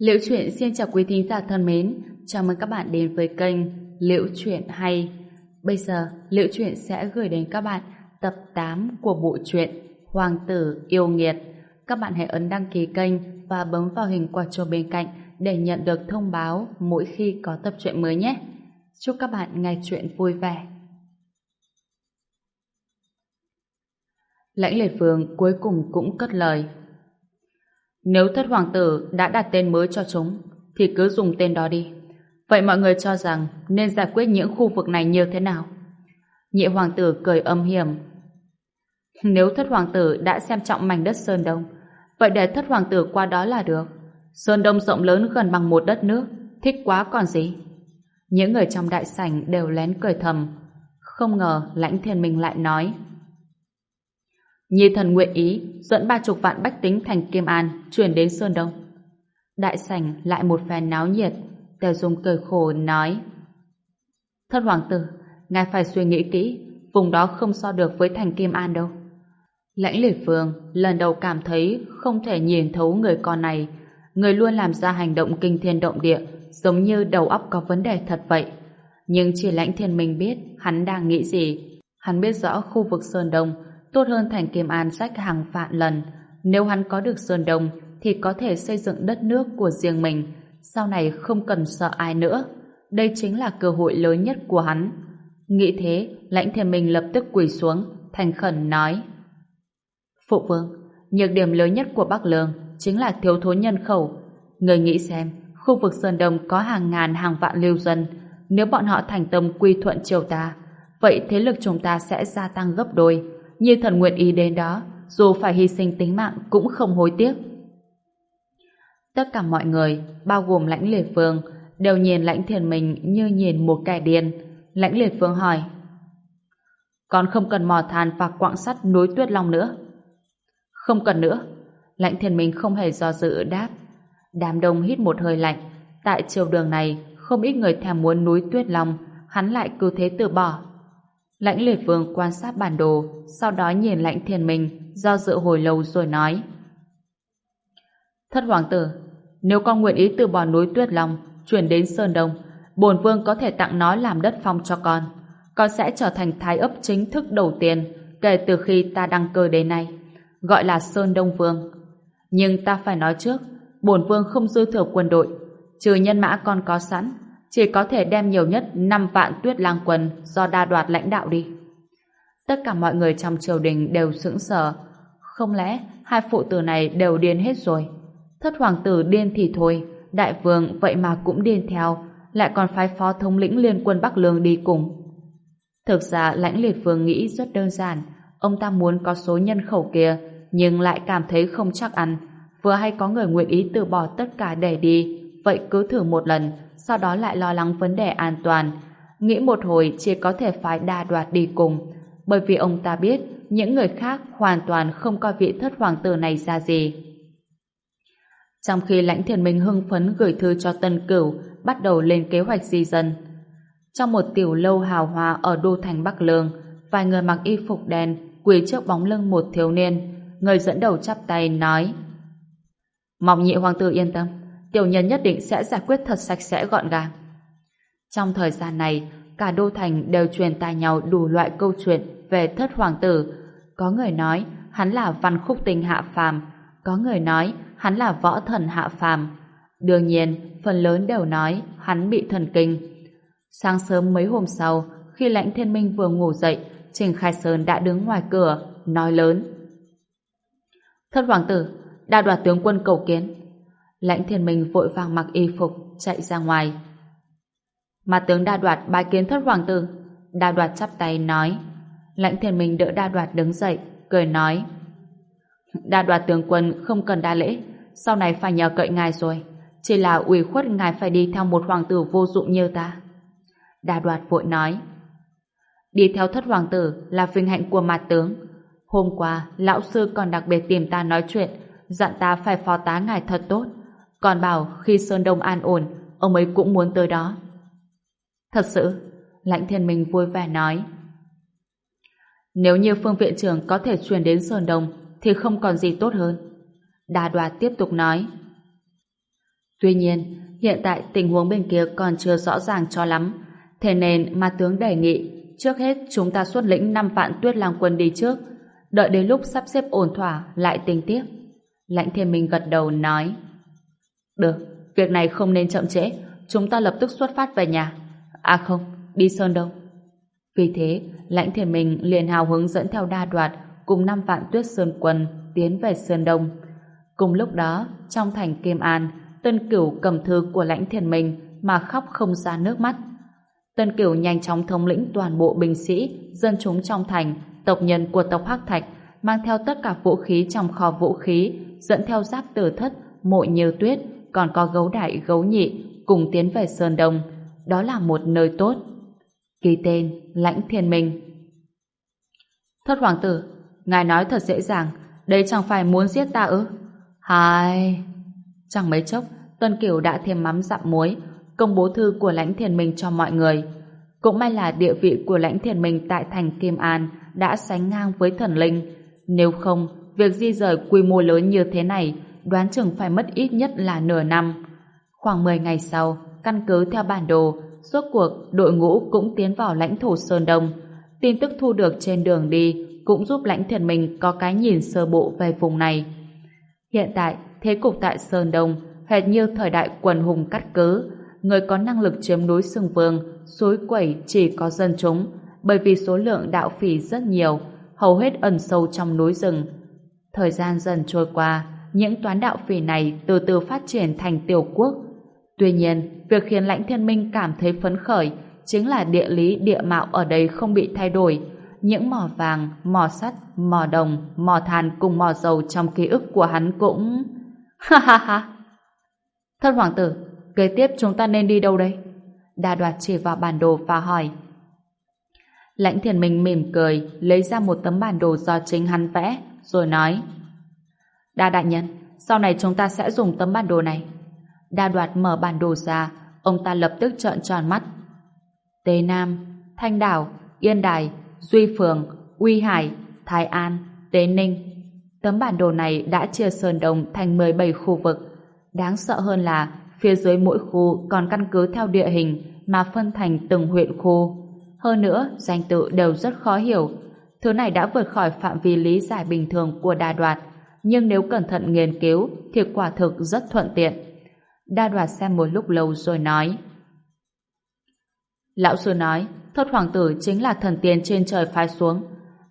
Liễu truyện xin chào quý thính giả thân mến, chào mừng các bạn đến với kênh Liễu truyện hay. Bây giờ, Liễu truyện sẽ gửi đến các bạn tập 8 của bộ truyện Hoàng tử yêu nghiệt. Các bạn hãy ấn đăng ký kênh và bấm vào hình quả chuông bên cạnh để nhận được thông báo mỗi khi có tập truyện mới nhé. Chúc các bạn nghe truyện vui vẻ. Lãnh liệt vương cuối cùng cũng cất lời. Nếu thất hoàng tử đã đặt tên mới cho chúng, thì cứ dùng tên đó đi. Vậy mọi người cho rằng nên giải quyết những khu vực này như thế nào? Nhị hoàng tử cười âm hiểm. Nếu thất hoàng tử đã xem trọng mảnh đất Sơn Đông, vậy để thất hoàng tử qua đó là được. Sơn Đông rộng lớn gần bằng một đất nước, thích quá còn gì. Những người trong đại sảnh đều lén cười thầm. Không ngờ lãnh thiên minh lại nói Nhi thần nguyện ý dẫn ba chục vạn bách tính thành Kim An chuyển đến Sơn Đông. Đại sảnh lại một phen náo nhiệt, Tề Dung cười khổ nói Thất hoàng tử, ngài phải suy nghĩ kỹ, vùng đó không so được với thành Kim An đâu. Lãnh liệt phương lần đầu cảm thấy không thể nhìn thấu người con này, người luôn làm ra hành động kinh thiên động địa, giống như đầu óc có vấn đề thật vậy. Nhưng chỉ lãnh thiên minh biết hắn đang nghĩ gì. Hắn biết rõ khu vực Sơn Đông tốt hơn thành Kim An sách hàng vạn lần. Nếu hắn có được Sơn Đông thì có thể xây dựng đất nước của riêng mình, sau này không cần sợ ai nữa. Đây chính là cơ hội lớn nhất của hắn. Nghĩ thế, lãnh thiên minh lập tức quỳ xuống, thành khẩn nói. Phụ vương, nhược điểm lớn nhất của Bắc Lương chính là thiếu thốn nhân khẩu. Người nghĩ xem, khu vực Sơn Đông có hàng ngàn hàng vạn lưu dân, nếu bọn họ thành tâm quy thuận triều ta, vậy thế lực chúng ta sẽ gia tăng gấp đôi, như thần nguyện ý đến đó, dù phải hy sinh tính mạng cũng không hối tiếc. Tất cả mọi người, bao gồm lãnh liệt phương đều nhìn lãnh thiền mình như nhìn một kẻ điên. Lãnh liệt phương hỏi, còn không cần mò than và quặng sắt núi tuyết long nữa. Không cần nữa. Lãnh thiền mình không hề do dự đáp. Đám đông hít một hơi lạnh. Tại chiều đường này, không ít người thèm muốn núi tuyết long, hắn lại cứ thế từ bỏ. Lãnh liệt vương quan sát bản đồ, sau đó nhìn lãnh thiền mình, do dự hồi lâu rồi nói. Thất hoàng tử, nếu con nguyện ý từ bỏ núi Tuyết Long, chuyển đến Sơn Đông, bổn vương có thể tặng nó làm đất phong cho con. Con sẽ trở thành thái ấp chính thức đầu tiên kể từ khi ta đăng cơ đến nay, gọi là Sơn Đông Vương. Nhưng ta phải nói trước, bổn vương không dư thừa quân đội, trừ nhân mã con có sẵn, chỉ có thể đem nhiều nhất 5 vạn tuyết lang quân do đa đoạt lãnh đạo đi. Tất cả mọi người trong triều đình đều sững sờ. Không lẽ hai phụ tử này đều điên hết rồi? Thất hoàng tử điên thì thôi, đại vương vậy mà cũng điên theo, lại còn phái phó thống lĩnh liên quân Bắc Lương đi cùng. Thực ra lãnh liệt vương nghĩ rất đơn giản, ông ta muốn có số nhân khẩu kia, nhưng lại cảm thấy không chắc ăn. Vừa hay có người nguyện ý từ bỏ tất cả để đi, vậy cứ thử một lần, sau đó lại lo lắng vấn đề an toàn. Nghĩ một hồi chỉ có thể phải đa đoạt đi cùng, bởi vì ông ta biết những người khác hoàn toàn không coi vị thất hoàng tử này ra gì. Trong khi lãnh thiền minh hưng phấn gửi thư cho tân cửu bắt đầu lên kế hoạch di dân. Trong một tiểu lâu hào hoa ở đô thành Bắc Lương, vài người mặc y phục đen quỳ trước bóng lưng một thiếu niên. Người dẫn đầu chắp tay nói Mong nhị hoàng tử yên tâm, tiểu nhân nhất định sẽ giải quyết thật sạch sẽ gọn gàng. Trong thời gian này, cả đô thành đều truyền tai nhau đủ loại câu chuyện về thất hoàng tử. Có người nói hắn là văn khúc tinh hạ phàm, có người nói hắn là võ thần hạ phàm. Đương nhiên, phần lớn đều nói hắn bị thần kinh. Sáng sớm mấy hôm sau, khi lãnh thiên minh vừa ngủ dậy, Trình Khai Sơn đã đứng ngoài cửa, nói lớn. Thất hoàng tử, đa đoạt tướng quân cầu kiến. Lãnh thiên minh vội vàng mặc y phục, chạy ra ngoài. Mà tướng đa đoạt bài kiến thất hoàng tử. Đa đoạt chắp tay nói. Lãnh thiên minh đỡ đa đoạt đứng dậy, cười nói. Đa đoạt tướng quân không cần đa lễ, sau này phải nhờ cậy ngài rồi. Chỉ là ủy khuất ngài phải đi theo một hoàng tử vô dụng như ta. Đa đoạt vội nói. Đi theo thất hoàng tử là vinh hạnh của mặt tướng. Hôm qua, lão sư còn đặc biệt tìm ta nói chuyện, dặn ta phải phó tá ngài thật tốt. Còn bảo khi Sơn Đông an ổn, ông ấy cũng muốn tới đó. Thật sự, lãnh thiên minh vui vẻ nói. Nếu như phương viện trưởng có thể truyền đến Sơn Đông, thì không còn gì tốt hơn. Đa đoạt tiếp tục nói. Tuy nhiên, hiện tại tình huống bên kia còn chưa rõ ràng cho lắm, thế nên mà tướng đề nghị trước hết chúng ta xuất lĩnh 5 vạn tuyết lang quân đi trước, đợi đến lúc sắp xếp ổn thỏa lại tính tiếp. Lãnh thiên minh gật đầu nói được, việc này không nên chậm trễ, chúng ta lập tức xuất phát về nhà. À không, đi Sơn Đông. Vì thế, lãnh thiên mình liền hào hứng dẫn theo đa đoạt cùng năm vạn tuyết sơn quân tiến về Sơn Đông. Cùng lúc đó, trong thành Kim An, Tân Cửu cầm thư của lãnh thiên mình mà khóc không ra nước mắt. Tân Cửu nhanh chóng thống lĩnh toàn bộ binh sĩ, dân chúng trong thành, tộc nhân của tộc Hắc Thạch, mang theo tất cả vũ khí trong kho vũ khí, dẫn theo giáp tử thất, mộ như tuyết, còn có gấu đại gấu nhị, cùng tiến về Sơn Đông. Đó là một nơi tốt. Ký tên, lãnh thiên minh. Thất hoàng tử, ngài nói thật dễ dàng, đây chẳng phải muốn giết ta ư? Hai... Chẳng mấy chốc, Tuân Kiều đã thêm mắm dặm muối, công bố thư của lãnh thiên minh cho mọi người. Cũng may là địa vị của lãnh thiên minh tại thành Kim An đã sánh ngang với thần linh. Nếu không, việc di rời quy mô lớn như thế này đoán chừng phải mất ít nhất là nửa năm. Khoảng 10 ngày sau, căn cứ theo bản đồ, suốt cuộc đội ngũ cũng tiến vào lãnh thổ Sơn Đông. Tin tức thu được trên đường đi cũng giúp lãnh thiền mình có cái nhìn sơ bộ về vùng này. Hiện tại, thế cục tại Sơn Đông hệt như thời đại quần hùng cắt cứ, người có năng lực chiếm núi Sương Vương, suối quẩy chỉ có dân chúng, bởi vì số lượng đạo phỉ rất nhiều, hầu hết ẩn sâu trong núi rừng. Thời gian dần trôi qua, những toán đạo phỉ này từ từ phát triển thành tiểu quốc. Tuy nhiên, việc khiến lãnh thiên minh cảm thấy phấn khởi chính là địa lý địa mạo ở đây không bị thay đổi. Những mỏ vàng, mỏ sắt, mỏ đồng, mỏ than cùng mỏ dầu trong ký ức của hắn cũng... Ha ha ha! Thân hoàng tử, kế tiếp chúng ta nên đi đâu đây? Đa đoạt chỉ vào bản đồ và hỏi. Lãnh thiền minh mỉm cười, lấy ra một tấm bản đồ do chính hắn vẽ, rồi nói. Đa đại nhân, sau này chúng ta sẽ dùng tấm bản đồ này. Đa đoạt mở bản đồ ra, ông ta lập tức trợn tròn mắt. Tế Nam, Thanh Đảo, Yên Đài, Duy Phường, Uy Hải, Thái An, Tế Ninh. Tấm bản đồ này đã chia Sơn Đông thành 17 khu vực. Đáng sợ hơn là phía dưới mỗi khu còn căn cứ theo địa hình mà phân thành từng huyện khu. Hơn nữa, danh tự đều rất khó hiểu. Thứ này đã vượt khỏi phạm vi lý giải bình thường của đa đoạt, nhưng nếu cẩn thận nghiên cứu thì quả thực rất thuận tiện. Đa đoạt xem một lúc lâu rồi nói. Lão sư nói, thất hoàng tử chính là thần tiên trên trời phái xuống,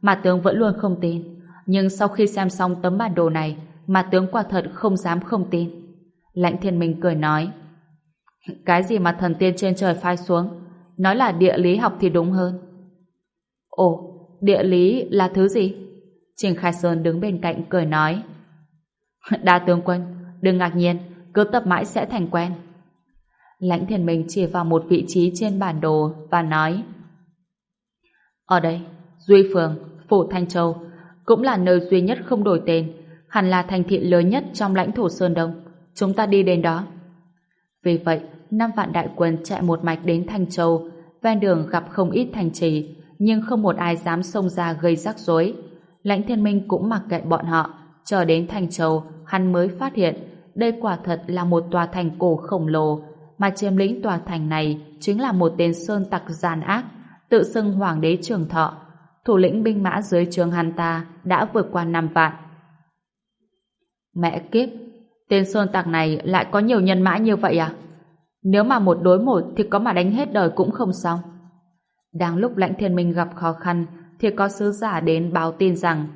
mà tướng vẫn luôn không tin. Nhưng sau khi xem xong tấm bản đồ này, mà tướng quả thật không dám không tin. Lãnh thiên minh cười nói, cái gì mà thần tiên trên trời phái xuống, nói là địa lý học thì đúng hơn. Ồ, địa lý là thứ gì? Trình Khai Sơn đứng bên cạnh cười nói, Đa tướng quân, đừng ngạc nhiên, cứ tập mãi sẽ thành quen. Lãnh thiền mình chỉ vào một vị trí trên bản đồ và nói Ở đây, Duy Phường, Phủ Thanh Châu cũng là nơi duy nhất không đổi tên hẳn là thành thị lớn nhất trong lãnh thổ Sơn Đông. Chúng ta đi đến đó. Vì vậy, năm vạn đại quân chạy một mạch đến Thanh Châu ven đường gặp không ít thành trì nhưng không một ai dám xông ra gây rắc rối. Lãnh thiên minh cũng mặc kệ bọn họ. Chờ đến thành Châu, hắn mới phát hiện đây quả thật là một tòa thành cổ khổng lồ. Mà chiếm lĩnh tòa thành này chính là một tên sơn tặc gian ác, tự xưng hoàng đế trường thọ. Thủ lĩnh binh mã dưới trướng hắn ta đã vượt qua năm vạn. Mẹ kiếp, tên sơn tặc này lại có nhiều nhân mã như vậy à? Nếu mà một đối một thì có mà đánh hết đời cũng không xong. Đang lúc lãnh thiên minh gặp khó khăn thì có sứ giả đến báo tin rằng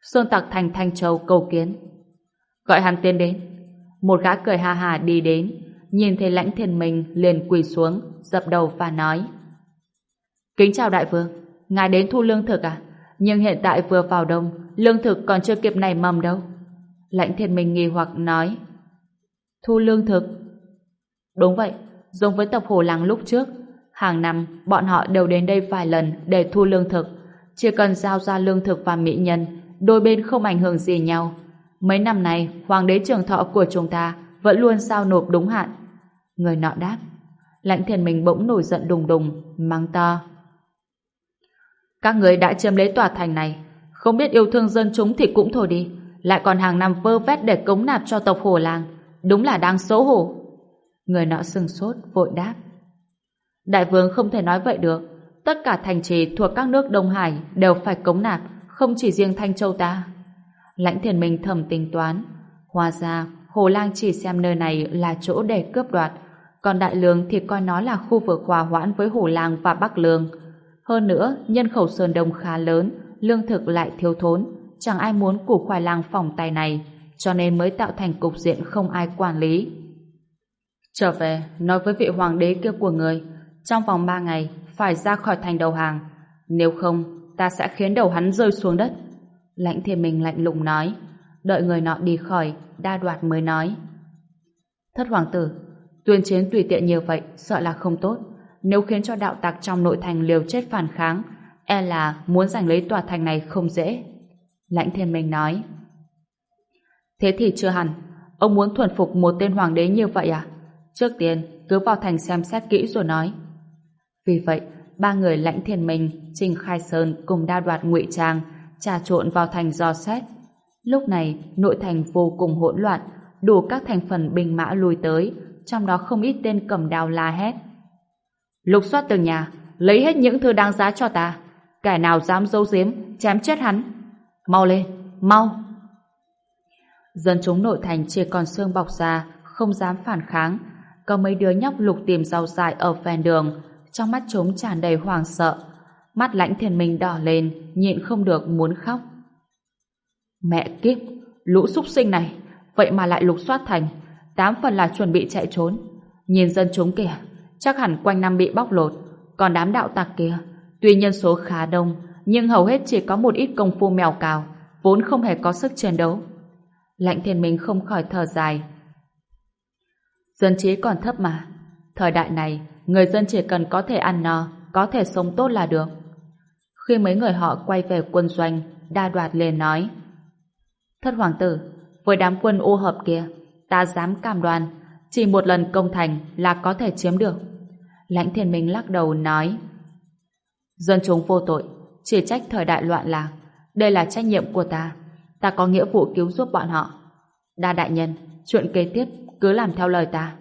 sơn tặc thành thanh châu cầu kiến. Gọi hắn tiến đến. Một gã cười ha hà đi đến, nhìn thấy lãnh thiên mình liền quỳ xuống, dập đầu và nói, kính chào đại vương, ngài đến thu lương thực à? Nhưng hiện tại vừa vào đông, lương thực còn chưa kịp nảy mầm đâu. Lãnh thiên mình nghi hoặc nói, thu lương thực? Đúng vậy, giống với tộc hồ làng lúc trước hàng năm bọn họ đều đến đây vài lần để thu lương thực chỉ cần giao ra lương thực và mỹ nhân đôi bên không ảnh hưởng gì nhau mấy năm nay hoàng đế trường thọ của chúng ta vẫn luôn sao nộp đúng hạn Người nọ đáp. Lãnh thiền mình bỗng nổi giận đùng đùng, mang to. Các người đã chiếm lấy tòa thành này, không biết yêu thương dân chúng thì cũng thôi đi, lại còn hàng năm vơ vét để cống nạp cho tộc hồ làng. đúng là đang xấu hổ. Người nọ sừng sốt, vội đáp. Đại vương không thể nói vậy được. Tất cả thành trì thuộc các nước Đông Hải đều phải cống nạp, không chỉ riêng Thanh Châu ta. Lãnh thiền minh thầm tính toán. Hóa ra, Hồ Lang chỉ xem nơi này là chỗ để cướp đoạt, còn Đại Lương thì coi nó là khu vực hòa hoãn với Hồ Lang và Bắc Lương. Hơn nữa, nhân khẩu Sơn Đông khá lớn, lương thực lại thiếu thốn, chẳng ai muốn củ khoai lang phòng tay này, cho nên mới tạo thành cục diện không ai quản lý. Trở về, nói với vị hoàng đế kia của người, trong vòng ba ngày phải ra khỏi thành đầu hàng, nếu không, ta sẽ khiến đầu hắn rơi xuống đất. Lãnh thiên minh lạnh lùng nói, đợi người nọ đi khỏi, đa đoạt mới nói. Thất hoàng tử, tuyên chiến tùy tiện như vậy, sợ là không tốt. Nếu khiến cho đạo tặc trong nội thành liều chết phản kháng, e là muốn giành lấy tòa thành này không dễ. Lãnh thiên minh nói. Thế thì chưa hẳn, ông muốn thuần phục một tên hoàng đế như vậy à? Trước tiên, cứ vào thành xem xét kỹ rồi nói. Vì vậy, ba người lãnh thiên minh, Trình Khai Sơn cùng đa đoạt ngụy trang, trà trộn vào thành do xét. Lúc này, nội thành vô cùng hỗn loạn, đủ các thành phần binh mã lùi tới, trong đó không ít tên cầm đao la hét. Lục soát từng nhà, lấy hết những thứ đáng giá cho ta. Kẻ nào dám giấu giếm, chém chết hắn. Mau lên, mau! Dân chúng nội thành chỉ còn xương bọc ra, không dám phản kháng. Có mấy đứa nhóc lục tìm rau dại ở ven đường, trong mắt chúng tràn đầy hoảng sợ. Mắt lãnh thiền mình đỏ lên, nhịn không được muốn khóc. Mẹ kiếp, lũ súc sinh này, vậy mà lại lục soát thành, tám phần là chuẩn bị chạy trốn. Nhìn dân chúng kìa, chắc hẳn quanh năm bị bóc lột, còn đám đạo tặc kia, tuy nhân số khá đông, nhưng hầu hết chỉ có một ít công phu mèo cào, vốn không hề có sức chiến đấu. Lạnh thiên minh không khỏi thở dài. Dân trí còn thấp mà, thời đại này, người dân chỉ cần có thể ăn no, có thể sống tốt là được. Khi mấy người họ quay về quân doanh, đa đoạt liền nói Thất hoàng tử, với đám quân ô hợp kia, ta dám cam đoan, chỉ một lần công thành là có thể chiếm được. Lãnh thiên minh lắc đầu nói Dân chúng vô tội, chỉ trách thời đại loạn lạc. Đây là trách nhiệm của ta. Ta có nghĩa vụ cứu giúp bọn họ. Đa đại nhân, chuyện kế tiếp cứ làm theo lời ta.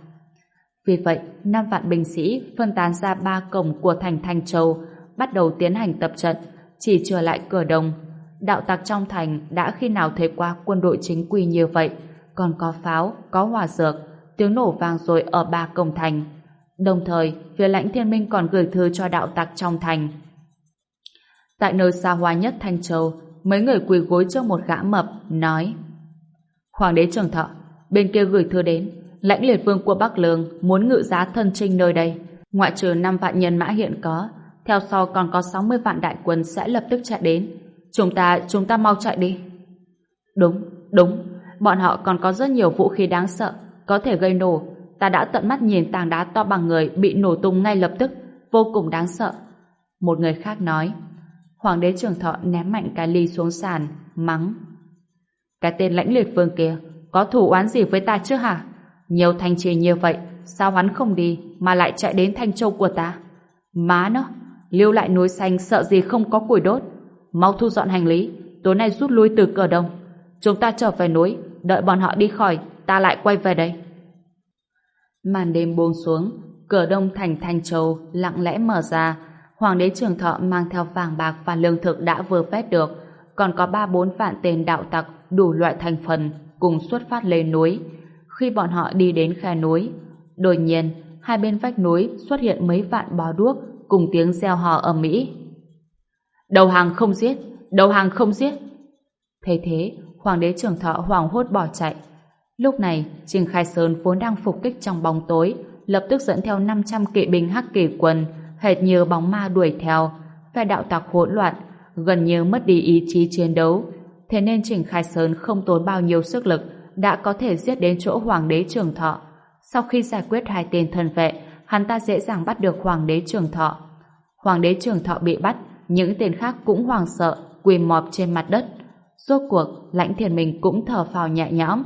Vì vậy, năm vạn binh sĩ phân tán ra ba cổng của thành thành Châu, bắt đầu tiến hành tập trận, chỉ trở lại cửa đông. Đạo tặc trong thành đã khi nào thấy qua quân đội chính quy như vậy, còn có pháo, có hỏa dược, tiếng nổ vang rồi ở ba cổng thành. Đồng thời, phía lãnh thiên minh còn gửi thư cho đạo tặc trong thành. Tại nơi xa hoa nhất Thanh Châu, mấy người quỳ gối trước một gã mập, nói Hoàng đế trường thọ, bên kia gửi thư đến, lãnh liệt vương của Bắc Lương muốn ngự giá thân trinh nơi đây, ngoại trừ 5 vạn nhân mã hiện có, theo sau còn có 60 vạn đại quân sẽ lập tức chạy đến. Chúng ta, chúng ta mau chạy đi. Đúng, đúng, bọn họ còn có rất nhiều vũ khí đáng sợ, có thể gây nổ. Ta đã tận mắt nhìn tảng đá to bằng người bị nổ tung ngay lập tức, vô cùng đáng sợ. Một người khác nói, Hoàng đế trưởng thọ ném mạnh cái ly xuống sàn, mắng. Cái tên lãnh liệt vương kia, có thủ oán gì với ta chứ hả? Nhiều thanh trì như vậy, sao hắn không đi mà lại chạy đến Thanh Châu của ta? Má nó, lưu lại núi xanh sợ gì không có củi đốt. Mau thu dọn hành lý, tối nay rút lui từ cửa đông. Chúng ta trở về núi, đợi bọn họ đi khỏi, ta lại quay về đây. Màn đêm buông xuống, cửa đông thành Thanh Châu lặng lẽ mở ra, Hoàng đế Trường Thọ mang theo vàng bạc và lương thực đã vừa phép được, còn có ba bốn vạn tên đạo tặc đủ loại thành phần cùng xuất phát lên núi. Khi bọn họ đi đến khe núi, đột nhiên hai bên vách núi xuất hiện mấy vạn bó đuốc cùng tiếng reo hò ở mỹ. Đầu hàng không giết, đầu hàng không giết. Thế thế, Hoàng đế trưởng Thọ hoàng hốt bỏ chạy. Lúc này, Trình Khai Sơn vốn đang phục kích trong bóng tối, lập tức dẫn theo 500 kỵ binh hắc kỳ quân hệt như bóng ma đuổi theo, phe đạo tặc hỗn loạn, gần như mất đi ý chí chiến đấu. Thế nên Trình Khai Sơn không tốn bao nhiêu sức lực đã có thể giết đến chỗ Hoàng đế Trường Thọ. Sau khi giải quyết hai tên thân vệ, hắn ta dễ dàng bắt được Hoàng đế Trường Thọ. Hoàng đế Trường Thọ bị bắt, những tên khác cũng hoàng sợ, quỳ mọp trên mặt đất. Rốt cuộc, lãnh thiền mình cũng thở phào nhẹ nhõm.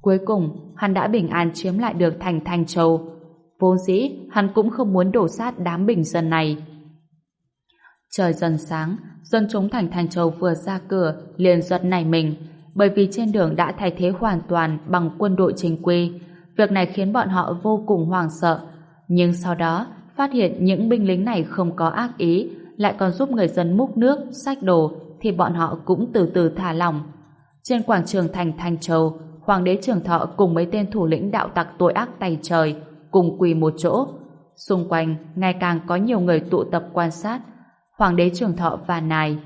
Cuối cùng, hắn đã bình an chiếm lại được thành thành Châu, Vốn dĩ, hắn cũng không muốn đổ sát đám bình dân này. Trời dần sáng, dân chúng thành thành Châu vừa ra cửa liền giật nảy mình, bởi vì trên đường đã thay thế hoàn toàn bằng quân đội chính quy. việc này khiến bọn họ vô cùng hoảng sợ. Nhưng sau đó, phát hiện những binh lính này không có ác ý, lại còn giúp người dân múc nước, sách đồ, thì bọn họ cũng từ từ thả lỏng. Trên quảng trường thành Thanh Châu, Hoàng đế Trường Thọ cùng mấy tên thủ lĩnh đạo tặc tội ác tay trời cùng quỳ một chỗ. Xung quanh ngày càng có nhiều người tụ tập quan sát. Hoàng đế Trường Thọ và Nài.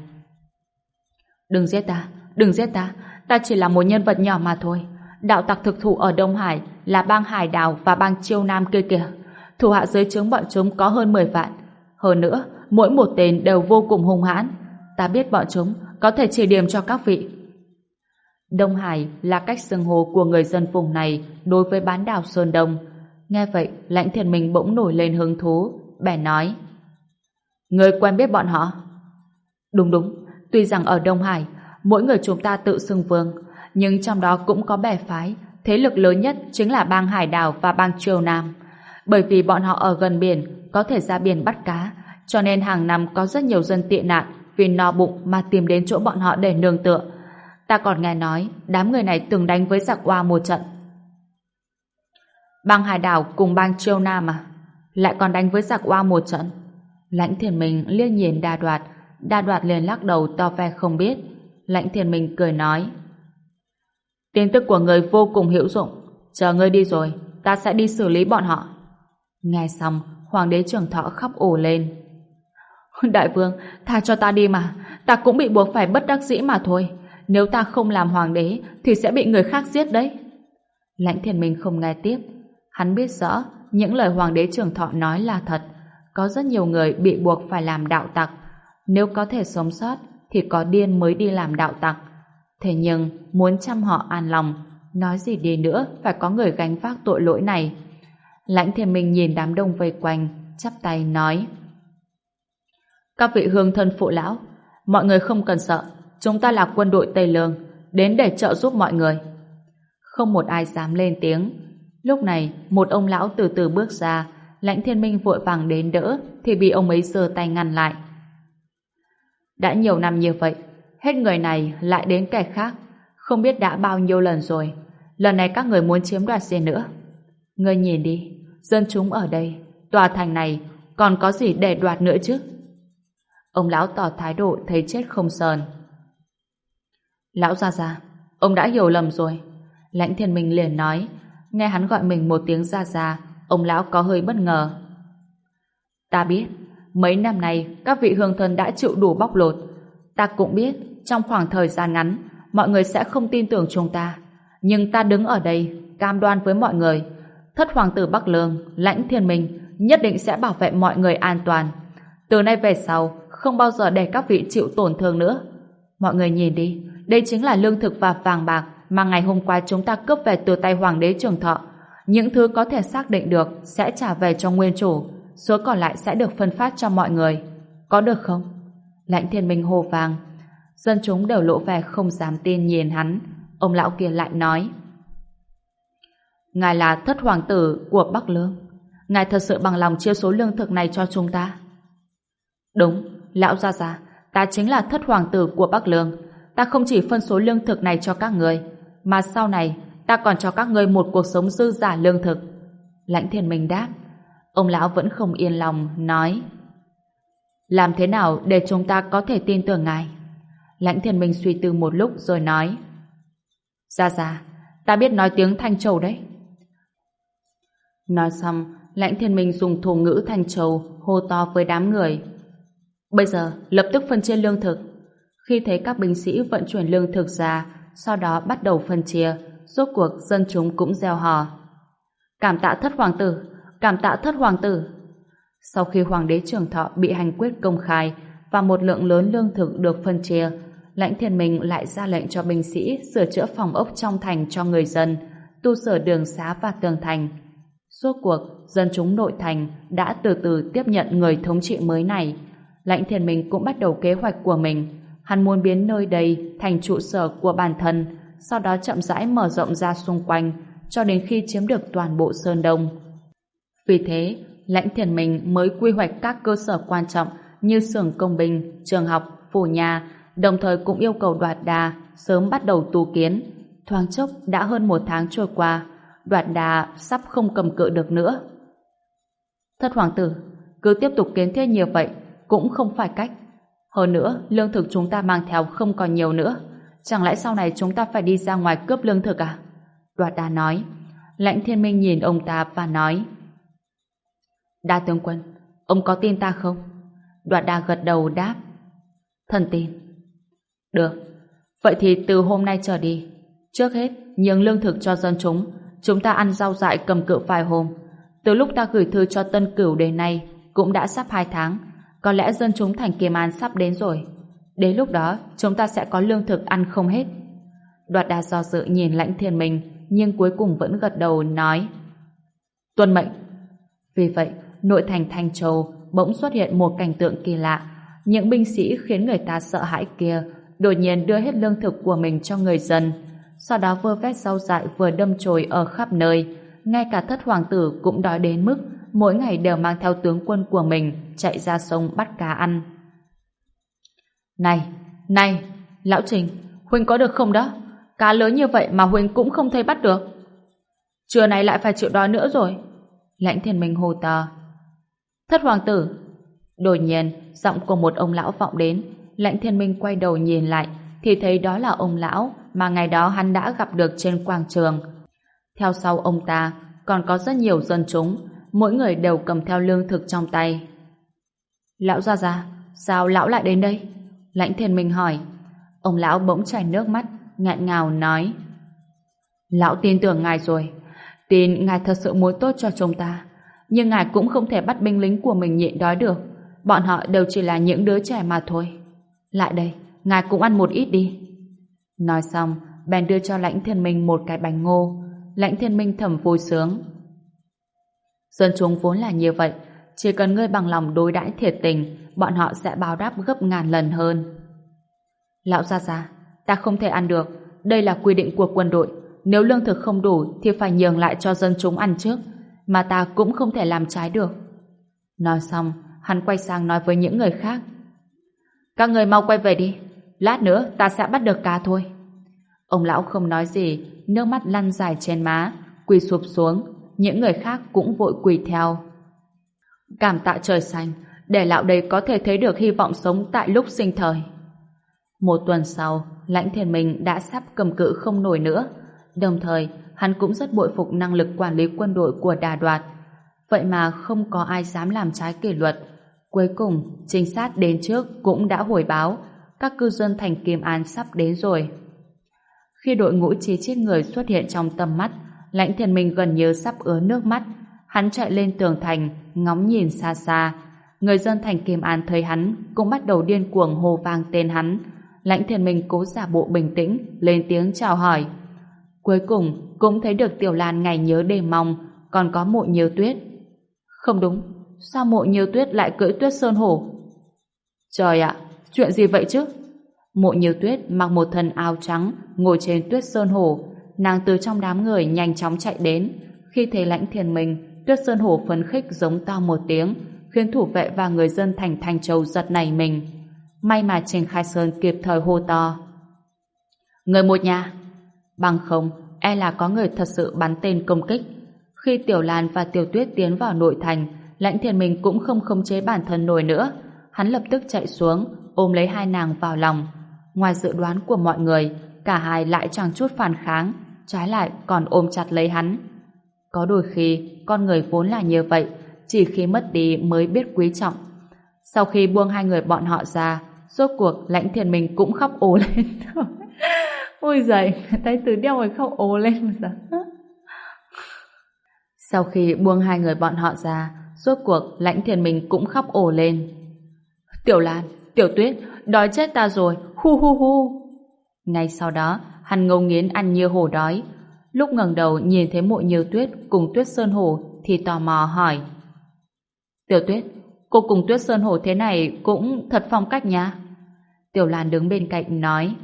Đừng giết ta, đừng giết ta, ta chỉ là một nhân vật nhỏ mà thôi. Đạo tặc thực thụ ở Đông Hải là bang Hải Đào và bang Chiêu Nam kia kìa. Thủ hạ dưới trướng bọn chúng có hơn 10 vạn. Hơn nữa, mỗi một tên đều vô cùng hung hãn. Ta biết bọn chúng có thể chỉ điểm cho các vị. Đông Hải là cách xưng hô của người dân vùng này đối với bán đảo Sơn Đông. Nghe vậy, lãnh thiền mình bỗng nổi lên hứng thú, bèn nói. Người quen biết bọn họ? Đúng đúng, tuy rằng ở Đông Hải, mỗi người chúng ta tự xưng vương, nhưng trong đó cũng có bè phái, thế lực lớn nhất chính là bang Hải Đảo và bang Triều Nam. Bởi vì bọn họ ở gần biển, có thể ra biển bắt cá, cho nên hàng năm có rất nhiều dân tị nạn vì no bụng mà tìm đến chỗ bọn họ để nương tựa. Ta còn nghe nói đám người này từng đánh với giặc oa một trận. Bang Hải Đảo cùng bang Triều Nam à? Lại còn đánh với giặc oa một trận. Lãnh thiền mình liên nhìn đa đoạt, đa đoạt liền lắc đầu to ve không biết. Lãnh thiền mình cười nói. Tin tức của người vô cùng hữu dụng. Chờ ngươi đi rồi, ta sẽ đi xử lý bọn họ. Nghe xong, hoàng đế trường thọ khóc ổ lên. Đại vương, tha cho ta đi mà, ta cũng bị buộc phải bất đắc dĩ mà thôi. Nếu ta không làm hoàng đế, thì sẽ bị người khác giết đấy. Lãnh thiền mình không nghe tiếp. Hắn biết rõ, những lời hoàng đế trường thọ nói là thật. Có rất nhiều người bị buộc phải làm đạo tặc. Nếu có thể sống sót, thì có điên mới đi làm đạo tặc. Thế nhưng, muốn chăm họ an lòng, nói gì đi nữa, phải có người gánh vác tội lỗi này. Lãnh thiên minh nhìn đám đông vây quanh, chắp tay nói Các vị hương thân phụ lão, mọi người không cần sợ, chúng ta là quân đội Tây Lương, đến để trợ giúp mọi người. Không một ai dám lên tiếng. Lúc này, một ông lão từ từ bước ra, lãnh thiên minh vội vàng đến đỡ, thì bị ông ấy giơ tay ngăn lại. Đã nhiều năm như vậy, hết người này lại đến kẻ khác, không biết đã bao nhiêu lần rồi. Lần này các người muốn chiếm đoạt gì nữa? Ngươi nhìn đi, dân chúng ở đây, tòa thành này còn có gì để đoạt nữa chứ? Ông lão tỏ thái độ thấy chết không sờn. Lão Gia Gia, ông đã hiểu lầm rồi. Lãnh thiên minh liền nói, nghe hắn gọi mình một tiếng Gia Gia, ông lão có hơi bất ngờ. Ta biết, mấy năm nay các vị hương thân đã chịu đủ bóc lột. Ta cũng biết, trong khoảng thời gian ngắn, mọi người sẽ không tin tưởng chúng ta. Nhưng ta đứng ở đây, cam đoan với mọi người, thất hoàng tử Bắc Lương, lãnh thiên minh, nhất định sẽ bảo vệ mọi người an toàn. Từ nay về sau, không bao giờ để các vị chịu tổn thương nữa. Mọi người nhìn đi, đây chính là lương thực và vàng bạc mà ngày hôm qua chúng ta cướp về từ tay hoàng đế trường thọ. Những thứ có thể xác định được sẽ trả về cho nguyên chủ, số còn lại sẽ được phân phát cho mọi người. Có được không? Lãnh thiên minh hồ vàng. Dân chúng đều lộ vẻ không dám tin nhìn hắn. Ông lão kia lại nói Ngài là thất hoàng tử của Bắc Lương. Ngài thật sự bằng lòng chia số lương thực này cho chúng ta. Đúng, lão gia gia, ta chính là thất hoàng tử của Bắc Lương ta không chỉ phân số lương thực này cho các người, mà sau này ta còn cho các người một cuộc sống dư giả lương thực. Lãnh thiên minh đáp. Ông lão vẫn không yên lòng, nói Làm thế nào để chúng ta có thể tin tưởng ngài? Lãnh thiên minh suy tư một lúc rồi nói Ra ra, ta biết nói tiếng Thanh Châu đấy. Nói xong, lãnh thiên minh dùng thổ ngữ Thanh Châu hô to với đám người. Bây giờ, lập tức phân chia lương thực. Khi thấy các binh sĩ vận chuyển lương thực ra, sau đó bắt đầu phân chia, rốt cuộc dân chúng cũng gieo hò. Cảm tạ thất hoàng tử, cảm tạ thất hoàng tử. Sau khi hoàng đế trường thọ bị hành quyết công khai và một lượng lớn lương thực được phân chia, lãnh thiên minh lại ra lệnh cho binh sĩ sửa chữa phòng ốc trong thành cho người dân, tu sửa đường xá và tường thành. Suốt cuộc, dân chúng nội thành đã từ từ tiếp nhận người thống trị mới này. Lãnh thiên minh cũng bắt đầu kế hoạch của mình, Hắn muốn biến nơi đây thành trụ sở của bản thân, sau đó chậm rãi mở rộng ra xung quanh, cho đến khi chiếm được toàn bộ Sơn Đông. Vì thế, lãnh thiền mình mới quy hoạch các cơ sở quan trọng như xưởng công binh, trường học, phủ nhà, đồng thời cũng yêu cầu đoạt đà sớm bắt đầu tu kiến. Thoáng chốc đã hơn một tháng trôi qua, đoạt đà sắp không cầm cự được nữa. Thất hoàng tử, cứ tiếp tục kiến thiết như vậy cũng không phải cách. Hơn nữa, lương thực chúng ta mang theo không còn nhiều nữa. Chẳng lẽ sau này chúng ta phải đi ra ngoài cướp lương thực à? Đoạt đà nói. Lãnh thiên minh nhìn ông ta và nói Đa tướng quân, ông có tin ta không? Đoạn đa gật đầu đáp Thần tin. Được, vậy thì từ hôm nay trở đi, trước hết nhường lương thực cho dân chúng, chúng ta ăn rau dại cầm cự vài hôm. Từ lúc ta gửi thư cho Tân Cửu đến nay, cũng đã sắp hai tháng, có lẽ dân chúng thành Kiềm An sắp đến rồi. Đến lúc đó, chúng ta sẽ có lương thực ăn không hết. Đoạt đa do dự nhìn lãnh thiên mình, nhưng cuối cùng vẫn gật đầu nói Tuân mệnh. Vì vậy, nội thành Thanh Châu bỗng xuất hiện một cảnh tượng kỳ lạ. Những binh sĩ khiến người ta sợ hãi kia đột nhiên đưa hết lương thực của mình cho người dân. Sau đó vơ vét rau dại vừa đâm chồi ở khắp nơi. Ngay cả thất hoàng tử cũng đói đến mức mỗi ngày đều mang theo tướng quân của mình chạy ra sông bắt cá ăn. Này, này, Lão Trình, Huynh có được không đó? Cá lớn như vậy mà Huynh cũng không thấy bắt được. Trưa nay lại phải chịu đói nữa rồi. Lãnh thiên minh hồ tờ Thất hoàng tử. Đột nhiên, giọng của một ông lão vọng đến. Lãnh thiên minh quay đầu nhìn lại, thì thấy đó là ông lão mà ngày đó hắn đã gặp được trên quảng trường. Theo sau ông ta, còn có rất nhiều dân chúng, mỗi người đều cầm theo lương thực trong tay. Lão ra ra, sao lão lại đến đây? Lãnh thiên minh hỏi. Ông lão bỗng chảy nước mắt, ngạn ngào nói. Lão tin tưởng ngài rồi, tin ngài thật sự muốn tốt cho chúng ta. Nhưng ngài cũng không thể bắt binh lính của mình nhịn đói được. Bọn họ đều chỉ là những đứa trẻ mà thôi. Lại đây, ngài cũng ăn một ít đi. Nói xong, bèn đưa cho lãnh thiên minh một cái bánh ngô. Lãnh thiên minh thầm vui sướng. Dân chúng vốn là như vậy, chỉ cần ngươi bằng lòng đối đãi thiệt tình, bọn họ sẽ báo đáp gấp ngàn lần hơn. Lão Gia Gia, ta không thể ăn được, đây là quy định của quân đội, nếu lương thực không đủ thì phải nhường lại cho dân chúng ăn trước, mà ta cũng không thể làm trái được. Nói xong, hắn quay sang nói với những người khác. Các người mau quay về đi, lát nữa ta sẽ bắt được cá thôi. Ông lão không nói gì, nước mắt lăn dài trên má, quỳ sụp xuống, những người khác cũng vội quỳ theo. Cảm tạ trời xanh, để lão đây có thể thấy được hy vọng sống tại lúc sinh thời. Một tuần sau, Lãnh Thiên mình đã sắp cầm cự không nổi nữa. Đồng thời, hắn cũng rất bội phục năng lực quản lý quân đội của Đà Đoạt. Vậy mà không có ai dám làm trái kỷ luật. Cuối cùng, trinh sát đến trước cũng đã hồi báo các cư dân thành Kim An sắp đến rồi. Khi đội ngũ chi chít người xuất hiện trong tầm mắt, Lãnh Thiên Minh gần như sắp ứa nước mắt. Hắn chạy lên tường thành, ngóng nhìn xa xa. Người dân thành Kim An thấy hắn cũng bắt đầu điên cuồng hô vang tên hắn. Lãnh Thiên Minh cố giả bộ bình tĩnh, lên tiếng chào hỏi. Cuối cùng cũng thấy được Tiểu Lan ngày nhớ đêm mong, còn có mộ nhiều tuyết. Không đúng, sao mộ nhiều tuyết lại cưỡi tuyết sơn hổ? Trời ạ, chuyện gì vậy chứ? Mộ nhiều tuyết mặc một thân áo trắng, ngồi trên tuyết sơn hổ, nàng từ trong đám người nhanh chóng chạy đến. Khi thấy lãnh thiền mình, tuyết sơn hổ phấn khích giống to một tiếng, khiến thủ vệ và người dân thành thành Châu giật nảy mình. May mà Trình Khai Sơn kịp thời hô to. Người một nhà! Bằng không, e là có người thật sự bắn tên công kích. Khi Tiểu Lan và Tiểu Tuyết tiến vào nội thành, lãnh thiền mình cũng không khống chế bản thân nổi nữa. Hắn lập tức chạy xuống, ôm lấy hai nàng vào lòng. Ngoài dự đoán của mọi người, cả hai lại chẳng chút phản kháng, trái lại còn ôm chặt lấy hắn. Có đôi khi, con người vốn là như vậy, chỉ khi mất đi mới biết quý trọng. Sau khi buông hai người bọn họ ra, rốt cuộc lãnh thiền mình cũng khóc ố lên. Ôi giời, tay từ đeo rồi khóc ố lên rồi giờ. Sau khi buông hai người bọn họ ra, rốt cuộc lãnh thiền mình cũng khóc ồ lên. Tiểu Lan, Tiểu Tuyết, đói chết ta rồi, hu hu hu. Ngay sau đó, hắn ngấu nghiến ăn như hổ đói. Lúc ngẩng đầu nhìn thấy mộ nhiều tuyết cùng tuyết sơn hổ thì tò mò hỏi. Tiểu Tuyết, cô cùng tuyết sơn hổ thế này cũng thật phong cách nhá Tiểu Lan đứng bên cạnh nói.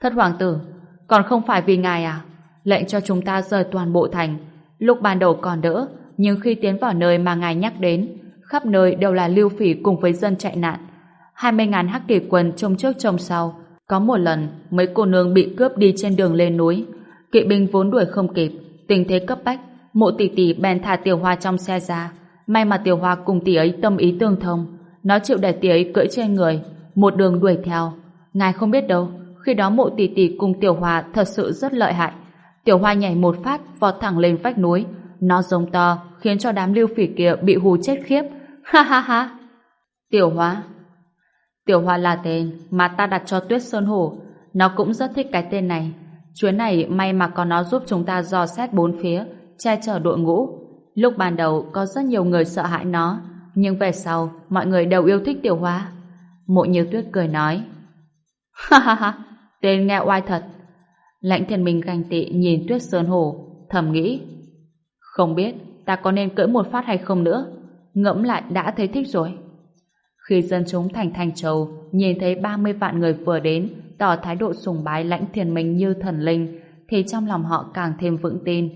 Thất hoàng tử, còn không phải vì ngài à? Lệnh cho chúng ta rời toàn bộ thành. Lúc ban đầu còn đỡ, nhưng khi tiến vào nơi mà ngài nhắc đến, khắp nơi đều là lưu phỉ cùng với dân chạy nạn. 20.000 hắc kỳ quân trông trước trông sau. Có một lần, mấy cô nương bị cướp đi trên đường lên núi. Kỵ binh vốn đuổi không kịp, Tình thế cấp bách, mộ tỷ tỷ bèn thả tiểu hoa trong xe ra. May mà tiểu hoa cùng tỷ ấy tâm ý tương thông. Nó chịu để tỷ ấy cưỡi trên người, một đường đuổi theo. Ngài không biết đâu, khi đó mộ tỷ tỷ cùng tiểu hòa thật sự rất lợi hại. Tiểu hoa nhảy một phát vọt thẳng lên vách núi. Nó giống to, khiến cho đám lưu phỉ kia bị hù chết khiếp. Ha ha ha! Tiểu hoa Tiểu hoa là tên mà ta đặt cho tuyết sơn hổ. Nó cũng rất thích cái tên này. Chuyến này may mà có nó giúp chúng ta dò xét bốn phía, che chở đội ngũ. Lúc ban đầu có rất nhiều người sợ hãi nó, nhưng về sau mọi người đều yêu thích tiểu hoa. Mộ như tuyết cười nói. Ha ha ha, tên nghe oai thật. Lãnh thiên minh ganh tị nhìn tuyết sơn hồ, thầm nghĩ. Không biết ta có nên cưỡi một phát hay không nữa. Ngẫm lại đã thấy thích rồi. Khi dân chúng thành thành Châu nhìn thấy 30 vạn người vừa đến tỏ thái độ sùng bái lãnh thiên minh như thần linh thì trong lòng họ càng thêm vững tin.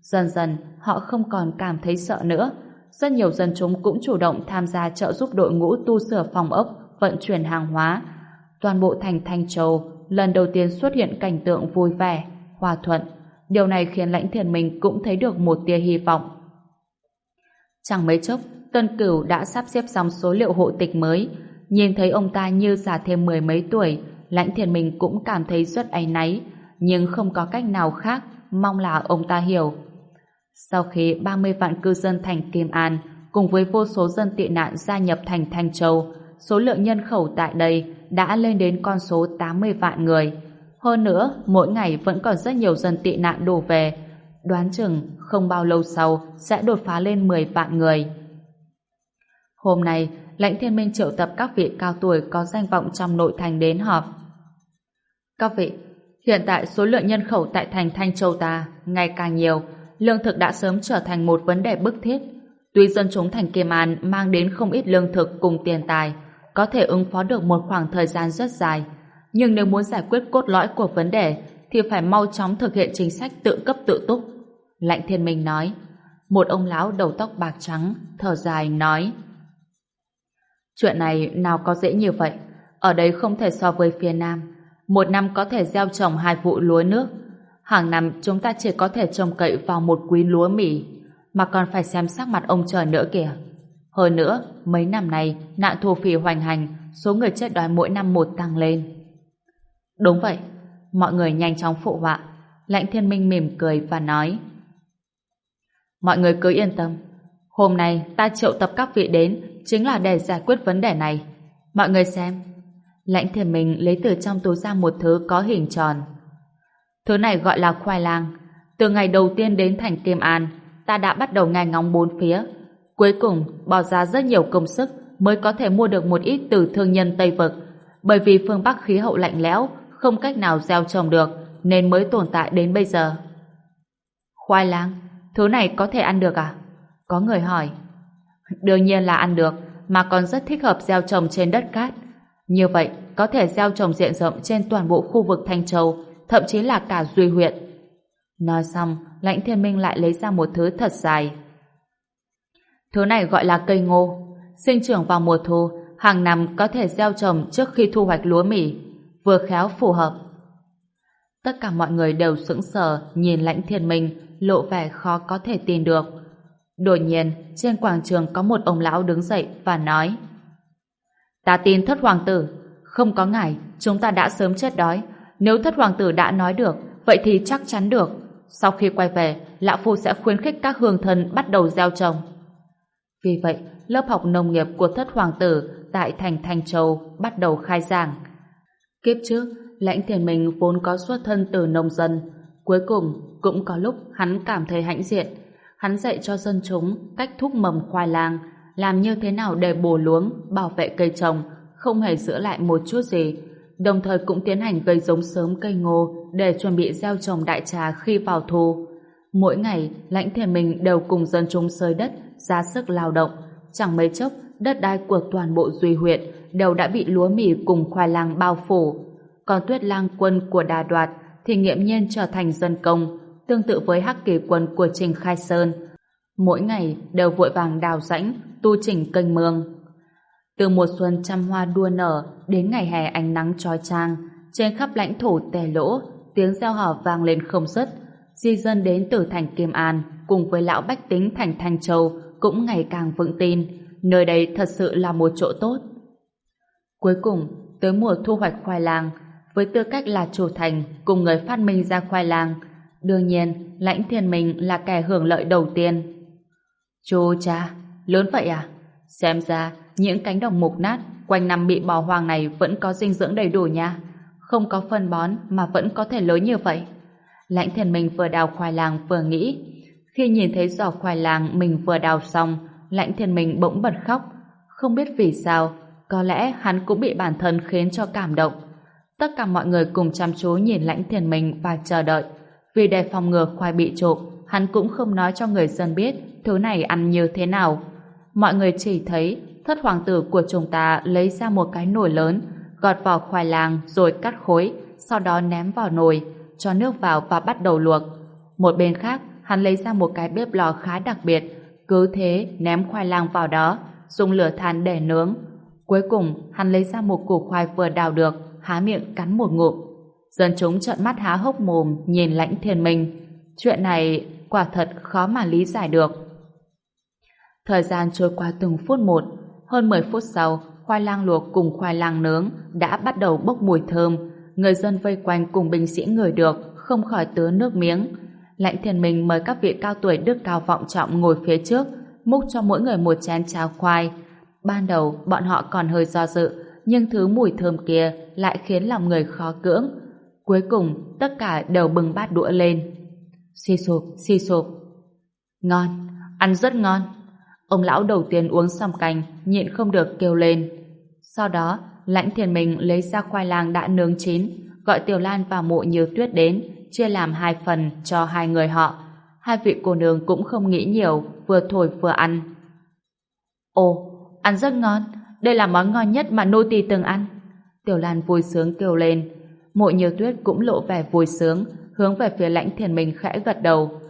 Dần dần họ không còn cảm thấy sợ nữa. Rất nhiều dân chúng cũng chủ động tham gia trợ giúp đội ngũ tu sửa phòng ốc, vận chuyển hàng hóa. Toàn bộ thành Thanh Châu lần đầu tiên xuất hiện cảnh tượng vui vẻ, hòa thuận. Điều này khiến lãnh thiền mình cũng thấy được một tia hy vọng. Chẳng mấy chốc, Tân Cửu đã sắp xếp xong số liệu hộ tịch mới. Nhìn thấy ông ta như già thêm mười mấy tuổi, lãnh thiền mình cũng cảm thấy rất áy náy, nhưng không có cách nào khác, mong là ông ta hiểu. Sau khi 30 vạn cư dân thành Kim An cùng với vô số dân tị nạn gia nhập thành Thanh Châu, số lượng nhân khẩu tại đây đã lên đến con số 80 vạn người. Hơn nữa, mỗi ngày vẫn còn rất nhiều dân tị nạn đổ về. Đoán chừng không bao lâu sau sẽ đột phá lên 10 vạn người. Hôm nay, lãnh thiên minh triệu tập các vị cao tuổi có danh vọng trong nội thành đến họp. Các vị, hiện tại số lượng nhân khẩu tại thành Thanh Châu ta ngày càng nhiều, lương thực đã sớm trở thành một vấn đề bức thiết. Tuy dân chúng thành Kim An mang đến không ít lương thực cùng tiền tài, có thể ứng phó được một khoảng thời gian rất dài, nhưng nếu muốn giải quyết cốt lõi của vấn đề thì phải mau chóng thực hiện chính sách tự cấp tự túc. Lạnh Thiên Minh nói. Một ông lão đầu tóc bạc trắng, thở dài nói. Chuyện này nào có dễ như vậy. Ở đây không thể so với phía Nam. Một năm có thể gieo trồng hai vụ lúa nước. Hàng năm chúng ta chỉ có thể trồng cậy vào một quý lúa mì, mà còn phải xem sắc mặt ông trời nữa kìa. Hơn nữa, mấy năm nay, nạn thổ phỉ hoành hành, số người chết đói mỗi năm một tăng lên. Đúng vậy, mọi người nhanh chóng phụ họa. Lãnh thiên minh mỉm cười và nói Mọi người cứ yên tâm, hôm nay ta triệu tập các vị đến chính là để giải quyết vấn đề này. Mọi người xem. Lãnh thiên minh lấy từ trong túi ra một thứ có hình tròn. Thứ này gọi là khoai lang. Từ ngày đầu tiên đến thành Kim An, ta đã bắt đầu nghe ngóng bốn phía. Cuối cùng, bỏ ra rất nhiều công sức mới có thể mua được một ít từ thương nhân Tây Vực. Bởi vì phương Bắc khí hậu lạnh lẽo, không cách nào gieo trồng được, nên mới tồn tại đến bây giờ. Khoai lang, thứ này có thể ăn được à? Có người hỏi. Đương nhiên là ăn được, mà còn rất thích hợp gieo trồng trên đất cát. Như vậy, có thể gieo trồng diện rộng trên toàn bộ khu vực Thanh Châu, thậm chí là cả Duy huyện. Nói xong, lãnh thiên minh lại lấy ra một thứ thật dài. Thứ này gọi là cây ngô, sinh trưởng vào mùa thu, hàng năm có thể gieo trồng trước khi thu hoạch lúa mì, vừa khéo phù hợp. Tất cả mọi người đều sững sờ nhìn lãnh thiên minh, lộ vẻ khó có thể tin được. Đột nhiên, trên quảng trường có một ông lão đứng dậy và nói Ta tin thất hoàng tử, không có ngài, chúng ta đã sớm chết đói. Nếu thất hoàng tử đã nói được, vậy thì chắc chắn được. Sau khi quay về, lão phu sẽ khuyến khích các hương thân bắt đầu gieo trồng. Vì vậy, lớp học nông nghiệp của thất hoàng tử tại thành thành Châu bắt đầu khai giảng. Kiếp trước, lãnh thiền mình vốn có xuất thân từ nông dân. Cuối cùng, cũng có lúc hắn cảm thấy hãnh diện. Hắn dạy cho dân chúng cách thúc mầm khoai lang, làm như thế nào để bổ luống, bảo vệ cây trồng, không hề giữ lại một chút gì. Đồng thời cũng tiến hành gây giống sớm cây ngô để chuẩn bị gieo trồng đại trà khi vào thu. Mỗi ngày, lãnh thiền mình đều cùng dân chúng sơi đất, ra sức lao động. Chẳng mấy chốc, đất đai của toàn bộ Duy huyện đều đã bị lúa mì cùng khoai lang bao phủ. Còn tuyết lang quân của Đà Đoạt thì nghiệm nhiên trở thành dân công, tương tự với hắc kỳ quân của Trình Khai Sơn. Mỗi ngày đều vội vàng đào rãnh, tu chỉnh kênh mương. Từ mùa xuân trăm hoa đua nở đến ngày hè ánh nắng trói trang, trên khắp lãnh thổ tè lỗ, tiếng gieo hò vang lên không dứt. di dân đến từ thành Kim An cùng với lão bách tính thành Thanh Châu cũng ngày càng vững tin, nơi đây thật sự là một chỗ tốt. Cuối cùng, tới mùa thu hoạch khoai lang, với tư cách là chủ thành cùng người phát minh ra khoai lang, đương nhiên lãnh thiên mình là kẻ hưởng lợi đầu tiên. Chú cha, lớn vậy à? Xem ra những cánh đồng mục nát quanh năm bị bỏ hoang này vẫn có dinh dưỡng đầy đủ nha. Không có phân bón mà vẫn có thể lớn như vậy. Lãnh thiên mình vừa đào khoai lang vừa nghĩ. Khi nhìn thấy giỏ khoai lang mình vừa đào xong, lãnh thiên mình bỗng bật khóc. Không biết vì sao, có lẽ hắn cũng bị bản thân khiến cho cảm động. Tất cả mọi người cùng chăm chú nhìn lãnh thiên mình và chờ đợi. Vì để phòng ngừa khoai bị trộm, hắn cũng không nói cho người dân biết thứ này ăn như thế nào. Mọi người chỉ thấy thất hoàng tử của chúng ta lấy ra một cái nồi lớn, gọt vào khoai lang rồi cắt khối, sau đó ném vào nồi, cho nước vào và bắt đầu luộc. Một bên khác, hắn lấy ra một cái bếp lò khá đặc biệt, cứ thế ném khoai lang vào đó, dùng lửa than để nướng. Cuối cùng, hắn lấy ra một củ khoai vừa đào được, há miệng cắn một ngụm. Dân chúng trợn mắt há hốc mồm nhìn lãnh thiên minh. Chuyện này quả thật khó mà lý giải được. Thời gian trôi qua từng phút một, hơn 10 phút sau, khoai lang luộc cùng khoai lang nướng đã bắt đầu bốc mùi thơm. Người dân vây quanh cùng binh sĩ người được, không khỏi tứa nước miếng. Lãnh thiền mình mời các vị cao tuổi đức cao vọng trọng ngồi phía trước, múc cho mỗi người một chén cháo khoai. Ban đầu, bọn họ còn hơi do dự, nhưng thứ mùi thơm kia lại khiến lòng người khó cưỡng. Cuối cùng, tất cả đều bừng bát đũa lên. Xì sụp, xì sụp. Ngon, ăn rất ngon. Ông lão đầu tiên uống xong canh, nhịn không được kêu lên. Sau đó, lãnh thiền mình lấy ra khoai lang đã nướng chín, gọi Tiểu Lan và mộ nhiều tuyết đến, chia làm hai phần cho hai người họ. Hai vị cô nương cũng không nghĩ nhiều, vừa thổi vừa ăn. Ồ, ăn rất ngon, đây là món ngon nhất mà nô tỳ từng ăn. Tiểu Lan vui sướng kêu lên. Mộ nhiều tuyết cũng lộ vẻ vui sướng, hướng về phía lãnh thiên minh khẽ gật đầu.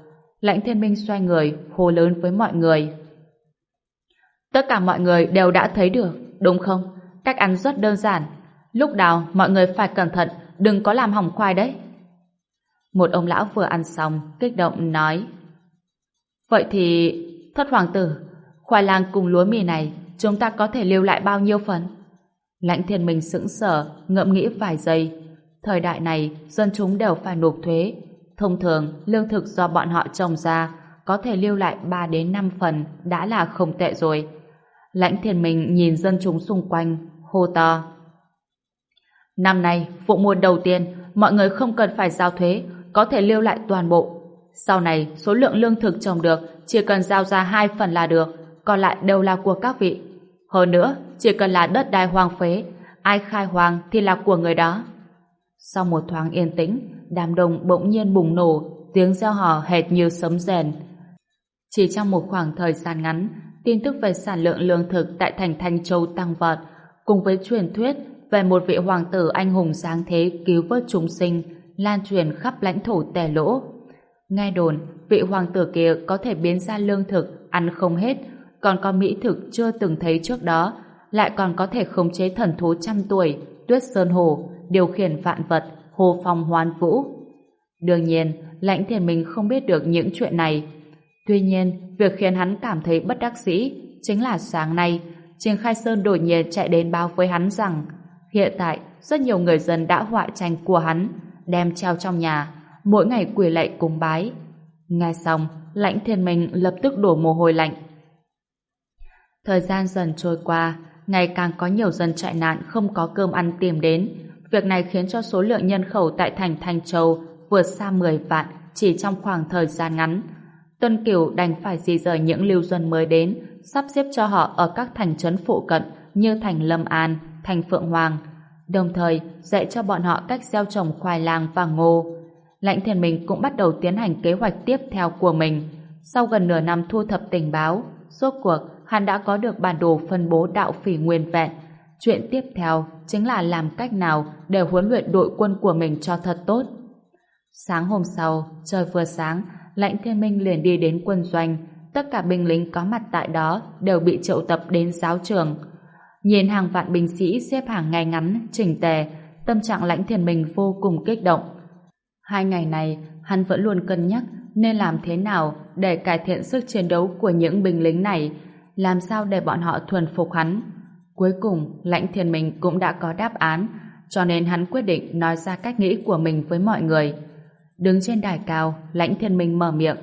Lãnh thiên minh xoay người, hô lớn với mọi người. Tất cả mọi người đều đã thấy được, đúng không? Cách ăn rất đơn giản. Lúc đào, mọi người phải cẩn thận, đừng có làm hỏng khoai đấy. Một ông lão vừa ăn xong, kích động nói. Vậy thì, thất hoàng tử, khoai lang cùng lúa mì này, chúng ta có thể lưu lại bao nhiêu phần? Lãnh thiên minh sững sờ, ngậm nghĩ vài giây. Thời đại này, dân chúng đều phải nộp thuế. Thông thường, lương thực do bọn họ trồng ra có thể lưu lại 3 đến 5 phần đã là không tệ rồi. Lãnh thiên mình nhìn dân chúng xung quanh, hô to. Năm nay, vụ mùa đầu tiên, mọi người không cần phải giao thuế, có thể lưu lại toàn bộ. Sau này, số lượng lương thực trồng được chỉ cần giao ra hai phần là được, còn lại đều là của các vị. Hơn nữa, chỉ cần là đất đai hoang phế, ai khai hoang thì là của người đó. Sau một thoáng yên tĩnh, đám đông bỗng nhiên bùng nổ, tiếng reo hò hệt như sấm rèn. Chỉ trong một khoảng thời gian ngắn, tin tức về sản lượng lương thực tại thành Thanh Châu tăng vọt, cùng với truyền thuyết về một vị hoàng tử anh hùng sáng thế cứu vớt chúng sinh, lan truyền khắp lãnh thổ tè lỗ. Nghe đồn, vị hoàng tử kia có thể biến ra lương thực, ăn không hết, còn có mỹ thực chưa từng thấy trước đó, lại còn có thể khống chế thần thú trăm tuổi, tuyết sơn hồ, điều khiển vạn vật, hồ phong hoan vũ. Đương nhiên, lãnh thiền mình không biết được những chuyện này, Tuy nhiên, việc khiến hắn cảm thấy bất đắc dĩ chính là sáng nay, Trình Khai Sơn đột nhiên chạy đến báo với hắn rằng hiện tại rất nhiều người dân đã họa tranh của hắn, đem treo trong nhà, mỗi ngày quỳ lạy cúng bái. Nghe xong, lãnh thiên minh lập tức đổ mồ hôi lạnh. Thời gian dần trôi qua, ngày càng có nhiều dân chạy nạn không có cơm ăn tìm đến. Việc này khiến cho số lượng nhân khẩu tại thành Thanh Châu vượt xa 10 vạn chỉ trong khoảng thời gian ngắn. Tuân Kiều đành phải di rời những lưu dân mới đến, sắp xếp cho họ ở các thành trấn phụ cận như thành Lâm An, thành Phượng Hoàng, đồng thời dạy cho bọn họ cách gieo trồng khoai lang và ngô. Lãnh Thiên Minh cũng bắt đầu tiến hành kế hoạch tiếp theo của mình. Sau gần nửa năm thu thập tình báo, rốt cuộc hắn đã có được bản đồ phân bố đạo phỉ nguyên vẹn. Chuyện tiếp theo chính là làm cách nào để huấn luyện đội quân của mình cho thật tốt. Sáng hôm sau, trời vừa sáng, Lãnh Thiên Minh liền đi đến quân doanh. Tất cả binh lính có mặt tại đó đều bị triệu tập đến giáo trường. Nhìn hàng vạn binh sĩ xếp hàng ngay ngắn, chỉnh tề, tâm trạng Lãnh Thiên mình vô cùng kích động. Hai ngày này, hắn vẫn luôn cân nhắc nên làm thế nào để cải thiện sức chiến đấu của những binh lính này, làm sao để bọn họ thuần phục hắn. Cuối cùng, lãnh thiên mình cũng đã có đáp án, cho nên hắn quyết định nói ra cách nghĩ của mình với mọi người. Đứng trên đài cao, lãnh thiên minh mở miệng.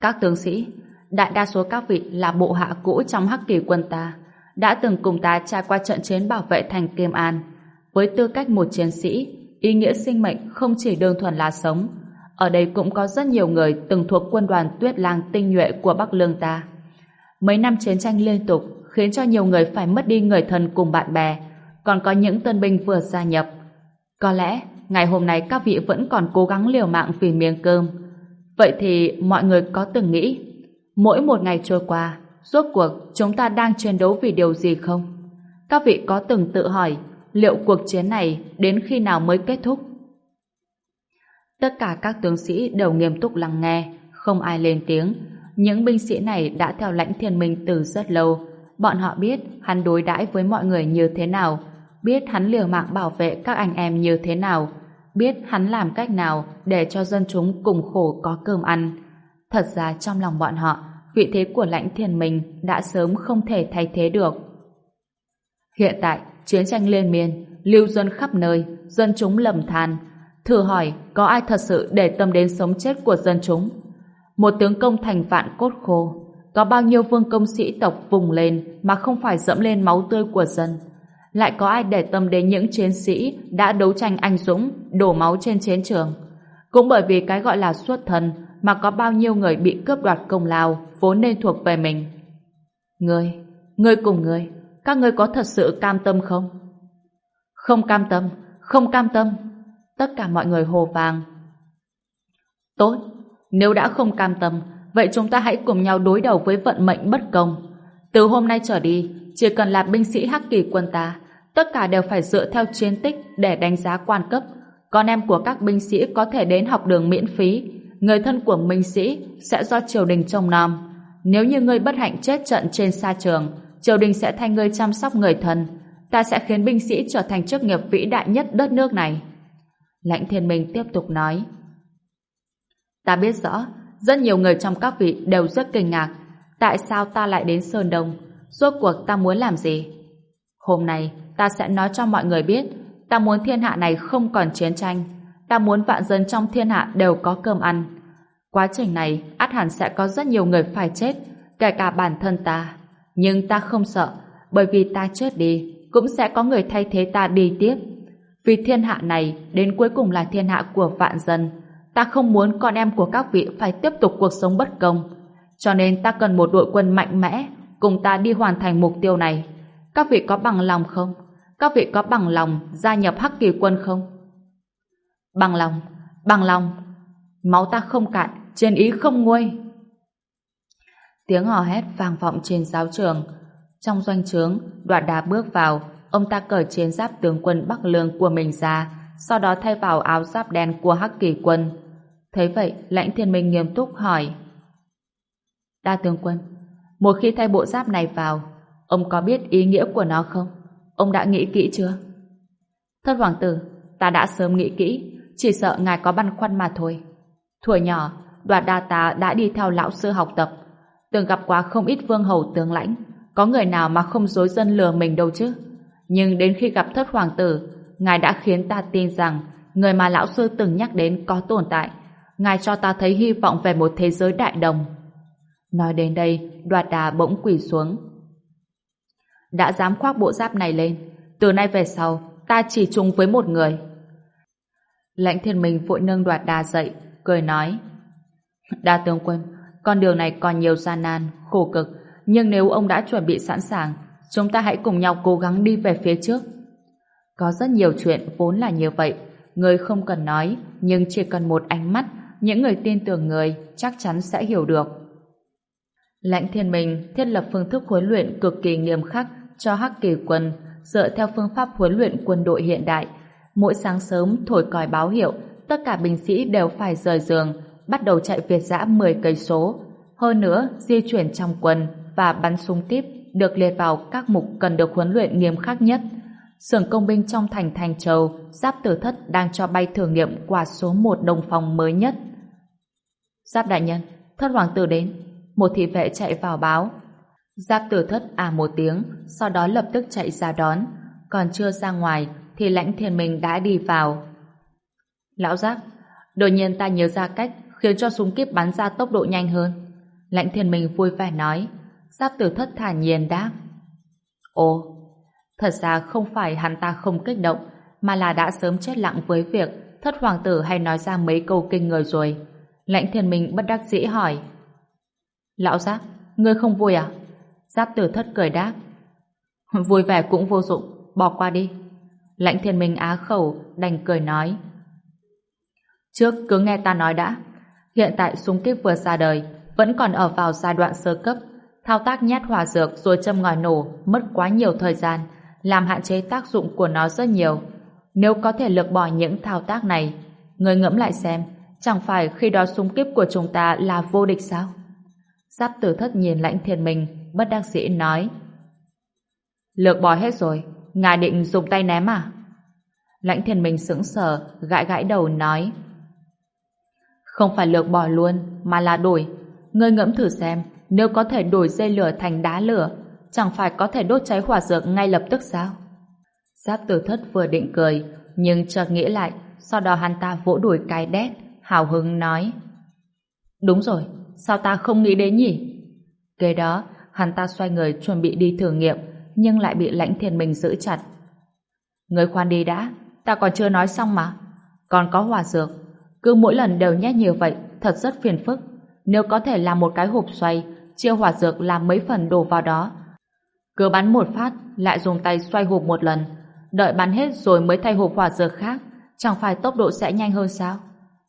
Các tướng sĩ, đại đa số các vị là bộ hạ cũ trong hắc kỳ quân ta, đã từng cùng ta trải qua trận chiến bảo vệ thành Kim An. Với tư cách một chiến sĩ, ý nghĩa sinh mệnh không chỉ đơn thuần là sống. Ở đây cũng có rất nhiều người từng thuộc quân đoàn tuyết lang tinh nhuệ của Bắc Lương ta. Mấy năm chiến tranh liên tục khiến cho nhiều người phải mất đi người thân cùng bạn bè, còn có những tân binh vừa gia nhập. Có lẽ ngày hôm nay các vị vẫn còn cố gắng liều mạng vì miếng cơm. Vậy thì mọi người có từng nghĩ mỗi một ngày trôi qua rốt cuộc chúng ta đang chiến đấu vì điều gì không? Các vị có từng tự hỏi liệu cuộc chiến này đến khi nào mới kết thúc? Tất cả các tướng sĩ đều nghiêm túc lắng nghe, không ai lên tiếng. Những binh sĩ này đã theo lãnh thiên minh từ rất lâu. Bọn họ biết hắn đối đãi với mọi người như thế nào, biết hắn liều mạng bảo vệ các anh em như thế nào, biết hắn làm cách nào để cho dân chúng cùng khổ có cơm ăn. Thật ra trong lòng bọn họ, vị thế của lãnh thiên mình đã sớm không thể thay thế được. Hiện tại, chiến tranh liên miên, lưu dân khắp nơi, dân chúng lầm than. Thử hỏi, có ai thật sự để tâm đến sống chết của dân chúng? Một tướng công thành vạn cốt khô, có bao nhiêu vương công sĩ tộc vùng lên mà không phải dẫm lên máu tươi của dân? Lại có ai để tâm đến những chiến sĩ đã đấu tranh anh dũng, đổ máu trên chiến trường? Cũng bởi vì cái gọi là xuất thân mà có bao nhiêu người bị cướp đoạt công lao vốn nên thuộc về mình. Ngươi, ngươi cùng ngươi, các ngươi có thật sự cam tâm không? Không cam tâm, không cam tâm. Tất cả mọi người hồ vàng. Tốt, nếu đã không cam tâm, vậy chúng ta hãy cùng nhau đối đầu với vận mệnh bất công. Từ hôm nay trở đi, chỉ cần là binh sĩ hắc kỳ quân ta, tất cả đều phải dựa theo chiến tích để đánh giá quan cấp. Con em của các binh sĩ có thể đến học đường miễn phí, người thân của minh sĩ sẽ do triều đình trông nom. Nếu như ngươi bất hạnh chết trận trên sa trường, triều đình sẽ thay ngươi chăm sóc người thân. Ta sẽ khiến binh sĩ trở thành chức nghiệp vĩ đại nhất đất nước này. Lãnh thiên minh tiếp tục nói. Ta biết rõ, rất nhiều người trong các vị đều rất kinh ngạc. Tại sao ta lại đến Sơn Đông? Rốt cuộc ta muốn làm gì? Hôm nay, ta sẽ nói cho mọi người biết, ta muốn thiên hạ này không còn chiến tranh. Ta muốn vạn dân trong thiên hạ đều có cơm ăn. Quá trình này, át hẳn sẽ có rất nhiều người phải chết, kể cả bản thân ta. Nhưng ta không sợ, bởi vì ta chết đi, cũng sẽ có người thay thế ta đi tiếp. Vì thiên hạ này, đến cuối cùng là thiên hạ của vạn dân. Ta không muốn con em của các vị phải tiếp tục cuộc sống bất công. Cho nên ta cần một đội quân mạnh mẽ, cùng ta đi hoàn thành mục tiêu này. Các vị có bằng lòng không? Các vị có bằng lòng gia nhập Hắc Kỳ quân không? Bằng lòng, bằng lòng. Máu ta không cạn, trên ý không nguôi. Tiếng hò hét vang vọng trên giáo trường. Trong doanh trướng, đoạn đà bước vào, ông ta cởi chiến giáp tướng quân Bắc Lương của mình ra, sau đó thay vào áo giáp đen của Hắc Kỳ quân. Thấy vậy, lãnh thiên minh nghiêm túc hỏi. Đa tướng quân, một khi thay bộ giáp này vào, ông có biết ý nghĩa của nó không? Ông đã nghĩ kỹ chưa? Thất hoàng tử, ta đã sớm nghĩ kỹ, chỉ sợ ngài có băn khoăn mà thôi. Thuở nhỏ, đoạt đa tá đã đi theo lão sư học tập, từng gặp quá không ít vương hầu tướng lãnh, có người nào mà không dối dân lừa mình đâu chứ. Nhưng đến khi gặp thất hoàng tử, ngài đã khiến ta tin rằng người mà lão sư từng nhắc đến có tồn tại. Ngài cho ta thấy hy vọng về một thế giới đại đồng. Nói đến đây, đoạt đà bỗng quỳ xuống. Đã dám khoác bộ giáp này lên, từ nay về sau, ta chỉ chung với một người. Lãnh thiên minh vội nâng đoạt đa dậy, cười nói. Đa tướng quân, con đường này còn nhiều gian nan, khổ cực, nhưng nếu ông đã chuẩn bị sẵn sàng, chúng ta hãy cùng nhau cố gắng đi về phía trước. Có rất nhiều chuyện vốn là như vậy, người không cần nói, nhưng chỉ cần một ánh mắt, những người tin tưởng người chắc chắn sẽ hiểu được. Lãnh thiên minh thiết lập phương thức huấn luyện cực kỳ nghiêm khắc cho Hắc Kỳ quân, dựa theo phương pháp huấn luyện quân đội hiện đại. Mỗi sáng sớm thổi còi báo hiệu, tất cả binh sĩ đều phải rời giường, bắt đầu chạy việt dã 10 cây số. Hơn nữa, di chuyển trong quân và bắn súng tiếp được liệt vào các mục cần được huấn luyện nghiêm khắc nhất. xưởng công binh trong thành Thành Châu, Giáp Tử Thất đang cho bay thử nghiệm quả số một đồng phòng mới nhất. Giáp đại nhân, thất hoàng tử đến. Một thị vệ chạy vào báo. Giáp Tử Thất à một tiếng, sau đó lập tức chạy ra đón. Còn chưa ra ngoài, thì lãnh thiên minh đã đi vào. Lão giác đột nhiên ta nhớ ra cách khiến cho súng kíp bắn ra tốc độ nhanh hơn. Lãnh thiên minh vui vẻ nói. Giáp Tử Thất thản nhiên đáp. Ồ, Thật ra không phải hắn ta không kích động, mà là đã sớm chết lặng với việc thất hoàng tử hay nói ra mấy câu kinh người rồi. Lãnh thiên minh bất đắc dĩ hỏi. Lão Giáp, ngươi không vui à? Giáp tử thất cười đáp. Vui vẻ cũng vô dụng, bỏ qua đi. Lãnh thiên minh á khẩu, đành cười nói. Trước cứ nghe ta nói đã. Hiện tại súng kíp vừa ra đời, vẫn còn ở vào giai đoạn sơ cấp. Thao tác nhát hỏa dược rồi châm ngòi nổ, mất quá nhiều thời gian, làm hạn chế tác dụng của nó rất nhiều. Nếu có thể lược bỏ những thao tác này, người ngẫm lại xem, chẳng phải khi đó súng kíp của chúng ta là vô địch sao? Giáp tử thất nhìn lãnh thiên minh, bất đắc dĩ nói. Lược bỏ hết rồi, ngài định dùng tay ném à? Lãnh thiên minh sững sờ, gãi gãi đầu nói. Không phải lược bỏ luôn, mà là đổi. Ngươi ngẫm thử xem, nếu có thể đổi dây lửa thành đá lửa, chẳng phải có thể đốt cháy hỏa dược ngay lập tức sao? Giáp tử thất vừa định cười, nhưng chợt nghĩ lại, sau đó hắn ta vỗ đùi cái đét, hào hứng nói. Đúng rồi, sao ta không nghĩ đến nhỉ? Kế đó, hắn ta xoay người chuẩn bị đi thử nghiệm, nhưng lại bị lãnh thiên minh giữ chặt. Người khoan đi đã, ta còn chưa nói xong mà. Còn có hòa dược, cứ mỗi lần đều nhét nhiều vậy, thật rất phiền phức. Nếu có thể làm một cái hộp xoay, chia hòa dược làm mấy phần đổ vào đó, cứ bắn một phát, lại dùng tay xoay hộp một lần. Đợi bắn hết rồi mới thay hộp hòa dược khác. Chẳng phải tốc độ sẽ nhanh hơn sao?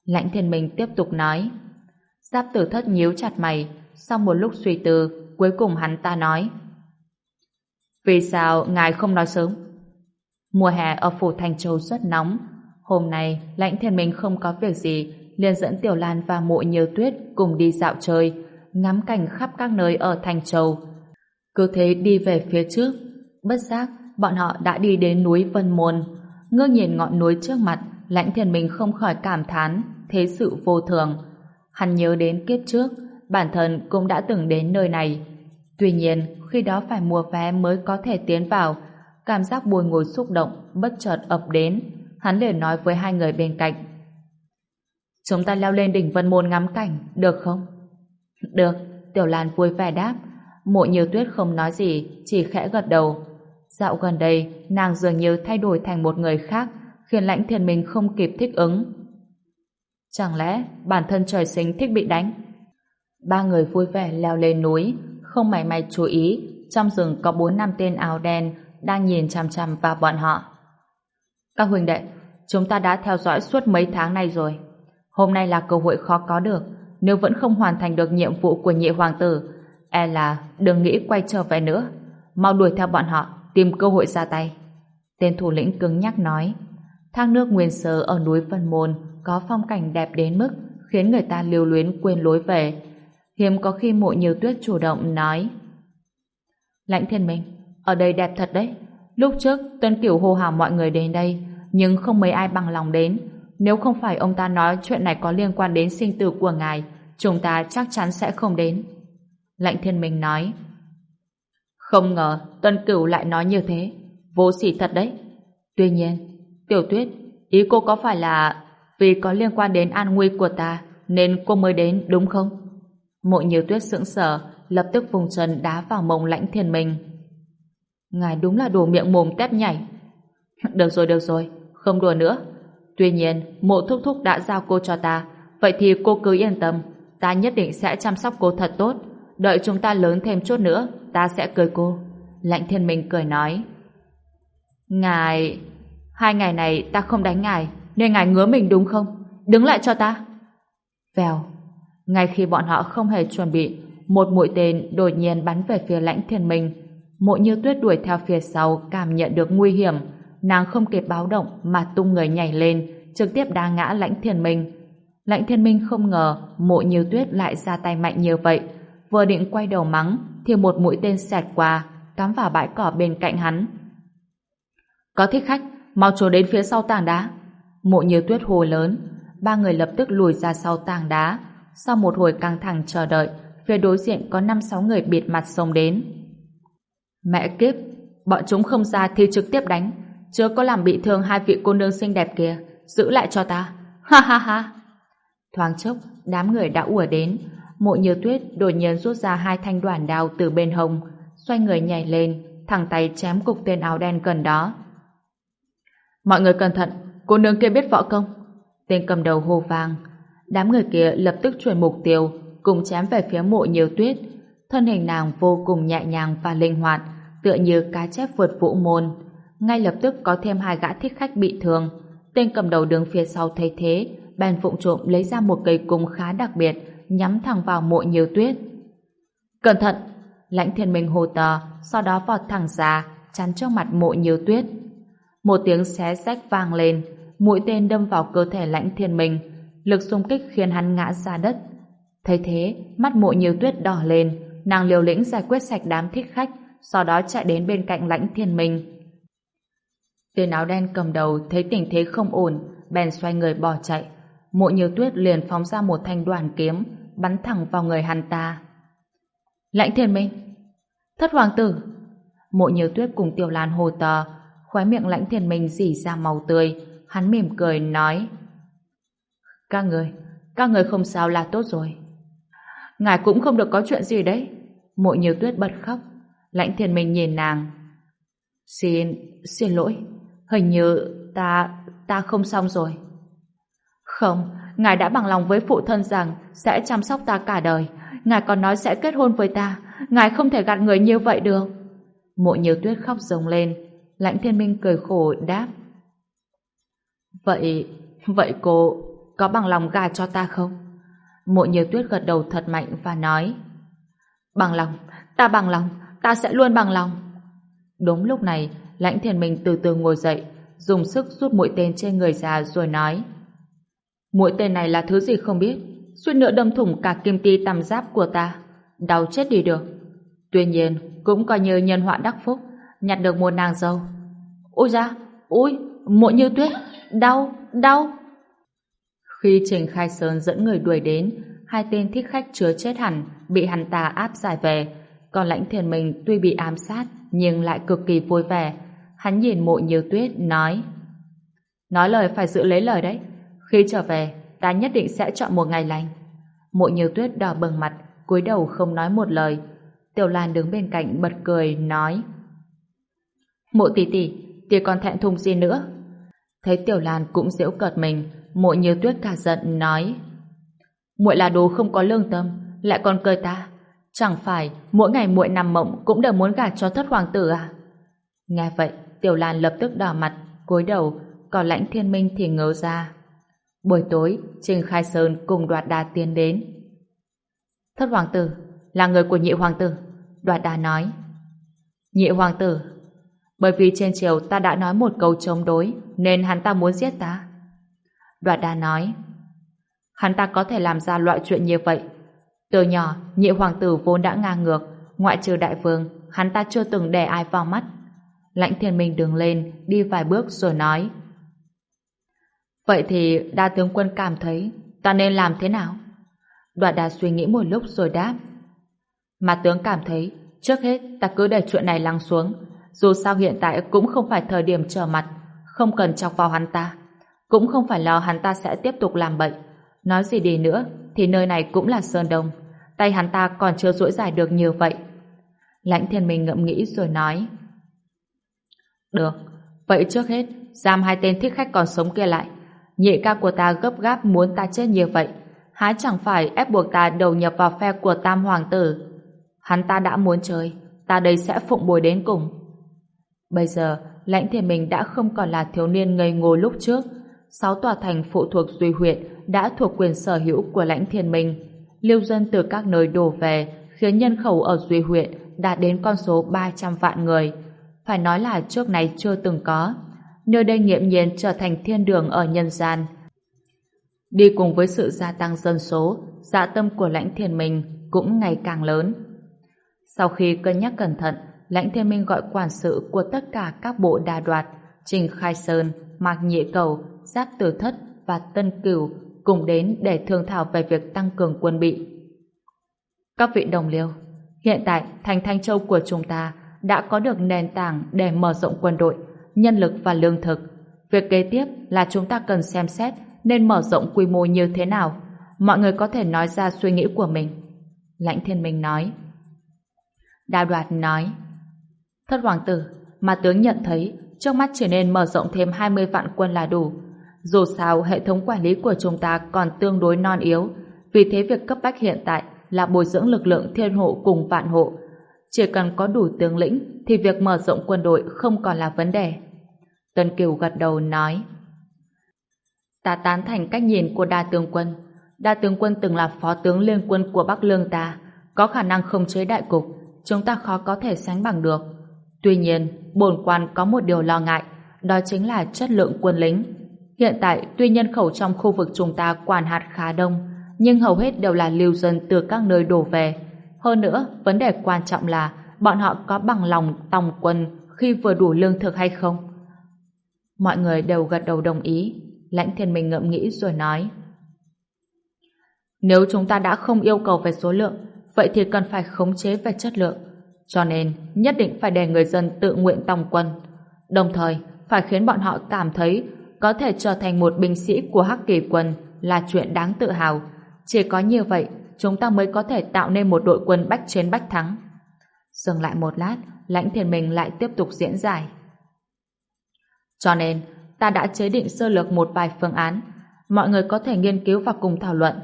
Lãnh thiên minh tiếp tục nói. Giáp tử thất nhíu chặt mày. Sau một lúc suy tư, cuối cùng hắn ta nói. Vì sao ngài không nói sớm? Mùa hè ở phủ Thành Châu rất nóng. Hôm nay, lãnh thiên minh không có việc gì, liền dẫn Tiểu Lan và mộ nhiều tuyết cùng đi dạo chơi, ngắm cảnh khắp các nơi ở Thành Châu, cứ thế đi về phía trước, bất giác bọn họ đã đi đến núi Vân Môn. Ngước nhìn ngọn núi trước mặt, lãnh thiên mình không khỏi cảm thán thế sự vô thường. Hắn nhớ đến kiếp trước, bản thân cũng đã từng đến nơi này. Tuy nhiên, khi đó phải mua vé mới có thể tiến vào, cảm giác buồn ngồi xúc động bất chợt ập đến. Hắn liền nói với hai người bên cạnh. Chúng ta leo lên đỉnh Vân Môn ngắm cảnh, được không? Được, Tiểu Lan vui vẻ đáp, Mộ nhiều tuyết không nói gì, chỉ khẽ gật đầu. Dạo gần đây, nàng dường như thay đổi thành một người khác, khiến lãnh thiên minh không kịp thích ứng. Chẳng lẽ bản thân trời sinh thích bị đánh? Ba người vui vẻ leo lên núi, không mảy may chú ý, trong rừng có bốn năm tên áo đen đang nhìn chằm chằm vào bọn họ. Các huynh đệ, chúng ta đã theo dõi suốt mấy tháng nay rồi. Hôm nay là cơ hội khó có được, nếu vẫn không hoàn thành được nhiệm vụ của nhị hoàng tử, E là đừng nghĩ quay trở về nữa. Mau đuổi theo bọn họ, tìm cơ hội ra tay. Tên thủ lĩnh cứng nhắc nói. Thác nước nguyên sơ ở núi Vân Môn có phong cảnh đẹp đến mức khiến người ta lưu luyến quên lối về. Hiếm có khi mộ nhiều tuyết chủ động nói. Lãnh thiên minh, ở đây đẹp thật đấy. Lúc trước, Tân cửu hô hào mọi người đến đây, nhưng không mấy ai bằng lòng đến. Nếu không phải ông ta nói chuyện này có liên quan đến sinh tử của ngài, chúng ta chắc chắn sẽ không đến. lãnh thiên minh nói Không ngờ Tuân Cửu lại nói như thế Vô sỉ thật đấy Tuy nhiên Tiểu tuyết Ý cô có phải là Vì có liên quan đến an nguy của ta Nên cô mới đến đúng không Mộ nhiều tuyết sững sờ Lập tức vùng chân đá vào mông lãnh thiên minh Ngài đúng là đồ miệng mồm tép nhảy Được rồi được rồi Không đùa nữa Tuy nhiên mộ thúc thúc đã giao cô cho ta Vậy thì cô cứ yên tâm Ta nhất định sẽ chăm sóc cô thật tốt đợi chúng ta lớn thêm chút nữa, ta sẽ cười cô. Lãnh thiên minh cười nói. Ngài... Hai ngày này ta không đánh ngài, nên ngài ngứa mình đúng không? Đứng lại cho ta. Vèo. Ngay khi bọn họ không hề chuẩn bị, một mũi tên đột nhiên bắn về phía lãnh thiên minh. Mộ như tuyết đuổi theo phía sau cảm nhận được nguy hiểm. Nàng không kịp báo động mà tung người nhảy lên, trực tiếp đá ngã lãnh thiên minh. Lãnh thiên minh không ngờ mộ như tuyết lại ra tay mạnh như vậy, vừa định quay đầu mắng thì một mũi tên xẹt qua cắm vào bãi cỏ bên cạnh hắn Có thích khách, mau trốn đến phía sau tảng đá. Mộ như tuyết hồ lớn, ba người lập tức lùi ra sau tảng đá. Sau một hồi căng thẳng chờ đợi, phía đối diện có năm sáu người bịt mặt xông đến. Mẹ kiếp, bọn chúng không ra thì trực tiếp đánh, chưa có làm bị thương hai vị cô nương xinh đẹp kia, giữ lại cho ta. Ha ha ha. Thoáng chốc, đám người đã ùa đến, mộ như tuyết đột nhiên rút ra hai thanh đoàn đao từ bên hông, xoay người nhảy lên, thẳng tay chém cục tên áo đen gần đó. Mọi người cẩn thận, cô nương kia biết võ công. Tên cầm đầu hô vang. Đám người kia lập tức chuyển mục tiêu, cùng chém về phía mộ nhiều tuyết. Thân hình nàng vô cùng nhẹ nhàng và linh hoạt, tựa như cá chép vượt vũ môn. Ngay lập tức có thêm hai gã thích khách bị thương. Tên cầm đầu đứng phía sau thấy thế, bèn vụng trộm lấy ra một cây cung khá đặc biệt, nhắm thẳng vào mộ nhiều tuyết. Cẩn thận! Lãnh thiên minh hồ tờ, sau đó vọt thẳng ra, chắn trước mặt mộ nhiều tuyết. Một tiếng xé rách vang lên, mũi tên đâm vào cơ thể lãnh thiên minh, lực xung kích khiến hắn ngã ra đất. Thấy thế, mắt mộ nhiều tuyết đỏ lên, nàng liều lĩnh giải quyết sạch đám thích khách, sau đó chạy đến bên cạnh lãnh thiên minh. Tên áo đen cầm đầu thấy tình thế không ổn, bèn xoay người bỏ chạy. Mộ nhiều tuyết liền phóng ra một thanh đoàn kiếm, bắn thẳng vào người hắn ta. Lãnh thiên minh! Thất hoàng tử! Mộ nhiều tuyết cùng tiểu lan hồ tờ, khóe miệng lãnh thiên minh dỉ ra màu tươi, hắn mỉm cười nói các người, các người không sao là tốt rồi. Ngài cũng không được có chuyện gì đấy. Mộ nhiều tuyết bật khóc, lãnh thiên minh nhìn nàng. Xin, xin lỗi, hình như ta, ta không xong rồi. Không, ngài đã bằng lòng với phụ thân rằng sẽ chăm sóc ta cả đời. Ngài còn nói sẽ kết hôn với ta. Ngài không thể gạt người như vậy được. Mộ nhiều tuyết khóc rồng lên. Lãnh thiên minh cười khổ đáp. Vậy, vậy cô có bằng lòng gà cho ta không? Mộ nhiều tuyết gật đầu thật mạnh và nói. Bằng lòng, ta bằng lòng, ta sẽ luôn bằng lòng. Đúng lúc này, lãnh thiên mình từ từ ngồi dậy, dùng sức rút mũi tên trên người ra rồi nói. Mũi tên này là thứ gì không biết, suýt nữa đâm thủng cả kim ti tằm giáp của ta. Đau chết đi được. Tuy nhiên, cũng coi như nhân họa đắc phúc, nhặt được một nàng dâu. Ôi da, ôi, mộ như tuyết, đau, đau. Khi Trình Khai Sơn dẫn người đuổi đến, hai tên thích khách chứa chết hẳn, bị hắn ta áp giải về. Còn lãnh thiền mình tuy bị ám sát, nhưng lại cực kỳ vui vẻ. Hắn nhìn mộ như tuyết, nói Nói lời phải giữ lấy lời đấy. Khi trở về, ta nhất định sẽ chọn một ngày lành. Mộ như tuyết đỏ bừng mặt, cúi đầu không nói một lời. Tiểu Lan đứng bên cạnh bật cười, nói Mộ tỷ tỷ, tỷ còn thẹn thùng gì nữa? Thấy Tiểu Lan cũng giễu cợt mình, mộ như tuyết cả giận, nói muội là đồ không có lương tâm, lại còn cười ta. Chẳng phải mỗi ngày muội nằm mộng cũng đều muốn gả cho thất hoàng tử à? Nghe vậy, Tiểu Lan lập tức đỏ mặt, cúi đầu, còn lãnh thiên minh thì ngớ ra. Buổi tối, Trình Khai Sơn cùng đoạt đà tiến đến. Thất hoàng tử, là người của nhị hoàng tử. Đoạt đà nói. Nhị hoàng tử, bởi vì trên triều ta đã nói một câu chống đối, nên hắn ta muốn giết ta. Đoạt đa nói. Hắn ta có thể làm ra loại chuyện như vậy. Từ nhỏ, nhị hoàng tử vốn đã ngang ngược, ngoại trừ đại vương, hắn ta chưa từng để ai vào mắt. Lãnh thiên minh đứng lên, đi vài bước rồi nói. Vậy thì đa tướng quân cảm thấy ta nên làm thế nào? Đoạt đa suy nghĩ một lúc rồi đáp. Mà tướng cảm thấy trước hết ta cứ để chuyện này lắng xuống dù sao hiện tại cũng không phải thời điểm trở mặt không cần chọc vào hắn ta cũng không phải lo hắn ta sẽ tiếp tục làm bệnh nói gì đi nữa, thì nơi này cũng là Sơn Đông. Tay hắn ta còn chưa duỗi dài được như vậy. Lãnh thiên minh ngẫm nghĩ rồi nói, được, vậy trước hết, giam hai tên thích khách còn sống kia lại. Nhị ca của ta gấp gáp muốn ta chết như vậy, há chẳng phải ép buộc ta đầu nhập vào phe của tam hoàng tử? Hắn ta đã muốn chơi, ta đây sẽ phụng bồi đến cùng. Bây giờ, lãnh thiên mình đã không còn là thiếu niên ngây ngô lúc trước sáu tòa thành phụ thuộc duy huyện đã thuộc quyền sở hữu của lãnh thiên minh lưu dân từ các nơi đổ về khiến nhân khẩu ở duy huyện đạt đến con số 300 vạn người phải nói là trước này chưa từng có nơi đây nghiệm nhiên trở thành thiên đường ở nhân gian. Đi cùng với sự gia tăng dân số, dạ tâm của lãnh thiên minh cũng ngày càng lớn. Sau khi cân nhắc cẩn thận, lãnh thiên minh gọi quản sự của tất cả các bộ đa đoạt, Trình Khai Sơn, Mạc Nhị Cầu, Giáp Tử Thất và Tân Cửu cùng đến để thương thảo về việc tăng cường quân bị. Các vị đồng liêu, hiện tại thành Thanh Châu của chúng ta đã có được nền tảng để mở rộng quân đội, nhân lực và lương thực. Việc kế tiếp là chúng ta cần xem xét nên mở rộng quy mô như thế nào. Mọi người có thể nói ra suy nghĩ của mình. Lãnh Thiên Minh nói. Đa đoạt nói. Thất hoàng tử, mà tướng nhận thấy trước mắt chỉ nên mở rộng thêm 20 vạn quân là đủ. Dù sao, hệ thống quản lý của chúng ta còn tương đối non yếu, vì thế việc cấp bách hiện tại là bồi dưỡng lực lượng thiên hộ cùng vạn hộ. Chỉ cần có đủ tướng lĩnh thì việc mở rộng quân đội không còn là vấn đề. Tân Kiều gật đầu nói Ta tán thành cách nhìn của đa tướng quân. Đa tướng quân từng là phó tướng liên quân của Bắc Lương ta, có khả năng không chế đại cục, chúng ta khó có thể sánh bằng được. Tuy nhiên, bổn quan có một điều lo ngại, đó chính là chất lượng quân lính. Hiện tại, tuy nhân khẩu trong khu vực chúng ta quản hạt khá đông, nhưng hầu hết đều là lưu dân từ các nơi đổ về. Hơn nữa, vấn đề quan trọng là bọn họ có bằng lòng tòng quân khi vừa đủ lương thực hay không? Mọi người đều gật đầu đồng ý. Lãnh thiên minh ngậm nghĩ rồi nói. Nếu chúng ta đã không yêu cầu về số lượng, vậy thì cần phải khống chế về chất lượng. Cho nên, nhất định phải để người dân tự nguyện tòng quân. Đồng thời, phải khiến bọn họ cảm thấy có thể trở thành một binh sĩ của Hắc Kỳ quân là chuyện đáng tự hào. Chỉ có như vậy, chúng ta mới có thể tạo nên một đội quân bách chiến bách thắng. Dừng lại một lát, lãnh thiền mình lại tiếp tục diễn giải. Cho nên, ta đã chế định sơ lược một vài phương án. Mọi người có thể nghiên cứu và cùng thảo luận.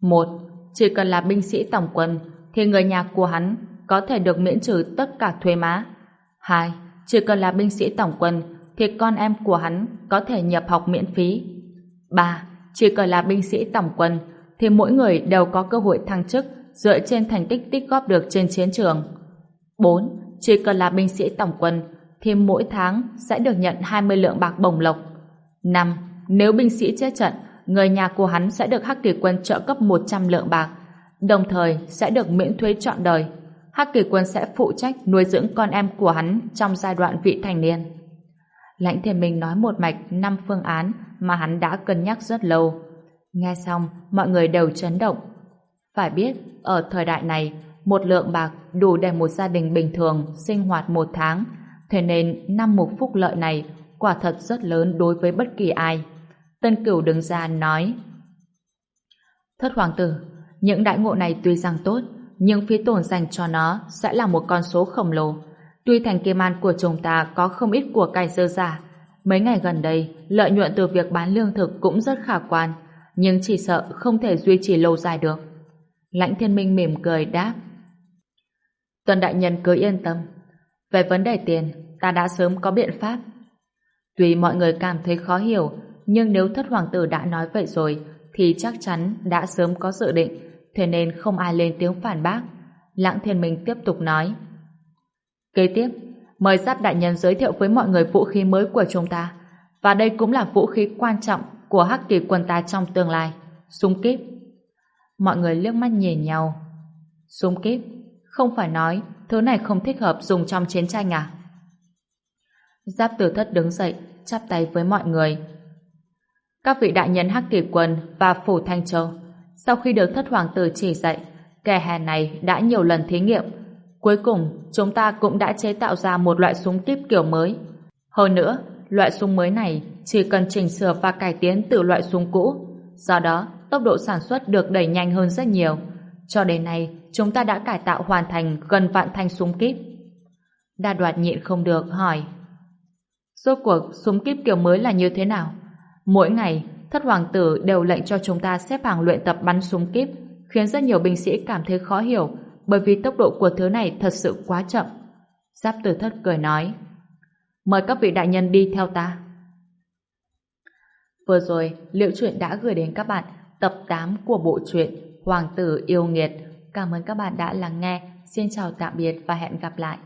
Một, chỉ cần là binh sĩ tổng quân, thì người nhà của hắn có thể được miễn trừ tất cả thuế má. Hai, chỉ cần là binh sĩ tổng quân, thì con em của hắn có thể nhập học miễn phí. Ba, chỉ cần là binh sĩ tổng quân, thì mỗi người đều có cơ hội thăng chức dựa trên thành tích tích góp được trên chiến trường. 4. Chỉ cần là binh sĩ tổng quân thì mỗi tháng sẽ được nhận 20 lượng bạc bổng lộc. 5. Nếu binh sĩ chết trận, người nhà của hắn sẽ được Hắc Kỳ quân trợ cấp 100 lượng bạc, đồng thời sẽ được miễn thuế trọn đời. Hắc Kỳ quân sẽ phụ trách nuôi dưỡng con em của hắn trong giai đoạn vị thành niên. Lãnh Thiên Minh nói một mạch năm phương án mà hắn đã cân nhắc rất lâu. Nghe xong, mọi người đều chấn động. Phải biết, ở thời đại này, một lượng bạc đủ để một gia đình bình thường sinh hoạt một tháng, thế nên năm mục phúc lợi này quả thật rất lớn đối với bất kỳ ai. Tân Cửu đứng ra nói Thất hoàng tử, những đại ngộ này tuy rằng tốt, nhưng phí tổn dành cho nó sẽ là một con số khổng lồ. Tuy thành kim an của chúng ta có không ít của cải dơ giả, mấy ngày gần đây, lợi nhuận từ việc bán lương thực cũng rất khả quan, nhưng chỉ sợ không thể duy trì lâu dài được. Lãnh thiên minh mỉm cười đáp. Tuần đại nhân cứ yên tâm. Về vấn đề tiền, ta đã sớm có biện pháp. Tuy mọi người cảm thấy khó hiểu, nhưng nếu thất hoàng tử đã nói vậy rồi, thì chắc chắn đã sớm có dự định, thế nên không ai lên tiếng phản bác. Lãng thiên minh tiếp tục nói. Kế tiếp, mời giáp đại nhân giới thiệu với mọi người vũ khí mới của chúng ta. Và đây cũng là vũ khí quan trọng của hắc kỳ quân ta trong tương lai. Súng kíp. Mọi người liếc mắt nhìn nhau. Súng kíp? Không phải nói thứ này không thích hợp dùng trong chiến tranh à? Giáp tử thất đứng dậy, chắp tay với mọi người. Các vị đại nhân Hắc Kỳ Quân và Phủ Thanh Châu, sau khi được thất hoàng tử chỉ dạy, kẻ hè này đã nhiều lần thí nghiệm. Cuối cùng, chúng ta cũng đã chế tạo ra một loại súng kíp kiểu mới. Hơn nữa, loại súng mới này chỉ cần chỉnh sửa và cải tiến từ loại súng cũ. Do đó, tốc độ sản xuất được đẩy nhanh hơn rất nhiều. Cho đến nay, chúng ta đã cải tạo hoàn thành gần vạn thanh súng kíp. Đa đoạt nhịn không được, hỏi. Rốt cuộc súng kíp kiểu mới là như thế nào? Mỗi ngày, thất hoàng tử đều lệnh cho chúng ta xếp hàng luyện tập bắn súng kíp, khiến rất nhiều binh sĩ cảm thấy khó hiểu, bởi vì tốc độ của thứ này thật sự quá chậm. Giáp tử thất cười nói. Mời các vị đại nhân đi theo ta. Vừa rồi, Liệu Chuyện đã gửi đến các bạn tập 8 của bộ truyện Hoàng tử yêu nghiệt. Cảm ơn các bạn đã lắng nghe. Xin chào tạm biệt và hẹn gặp lại.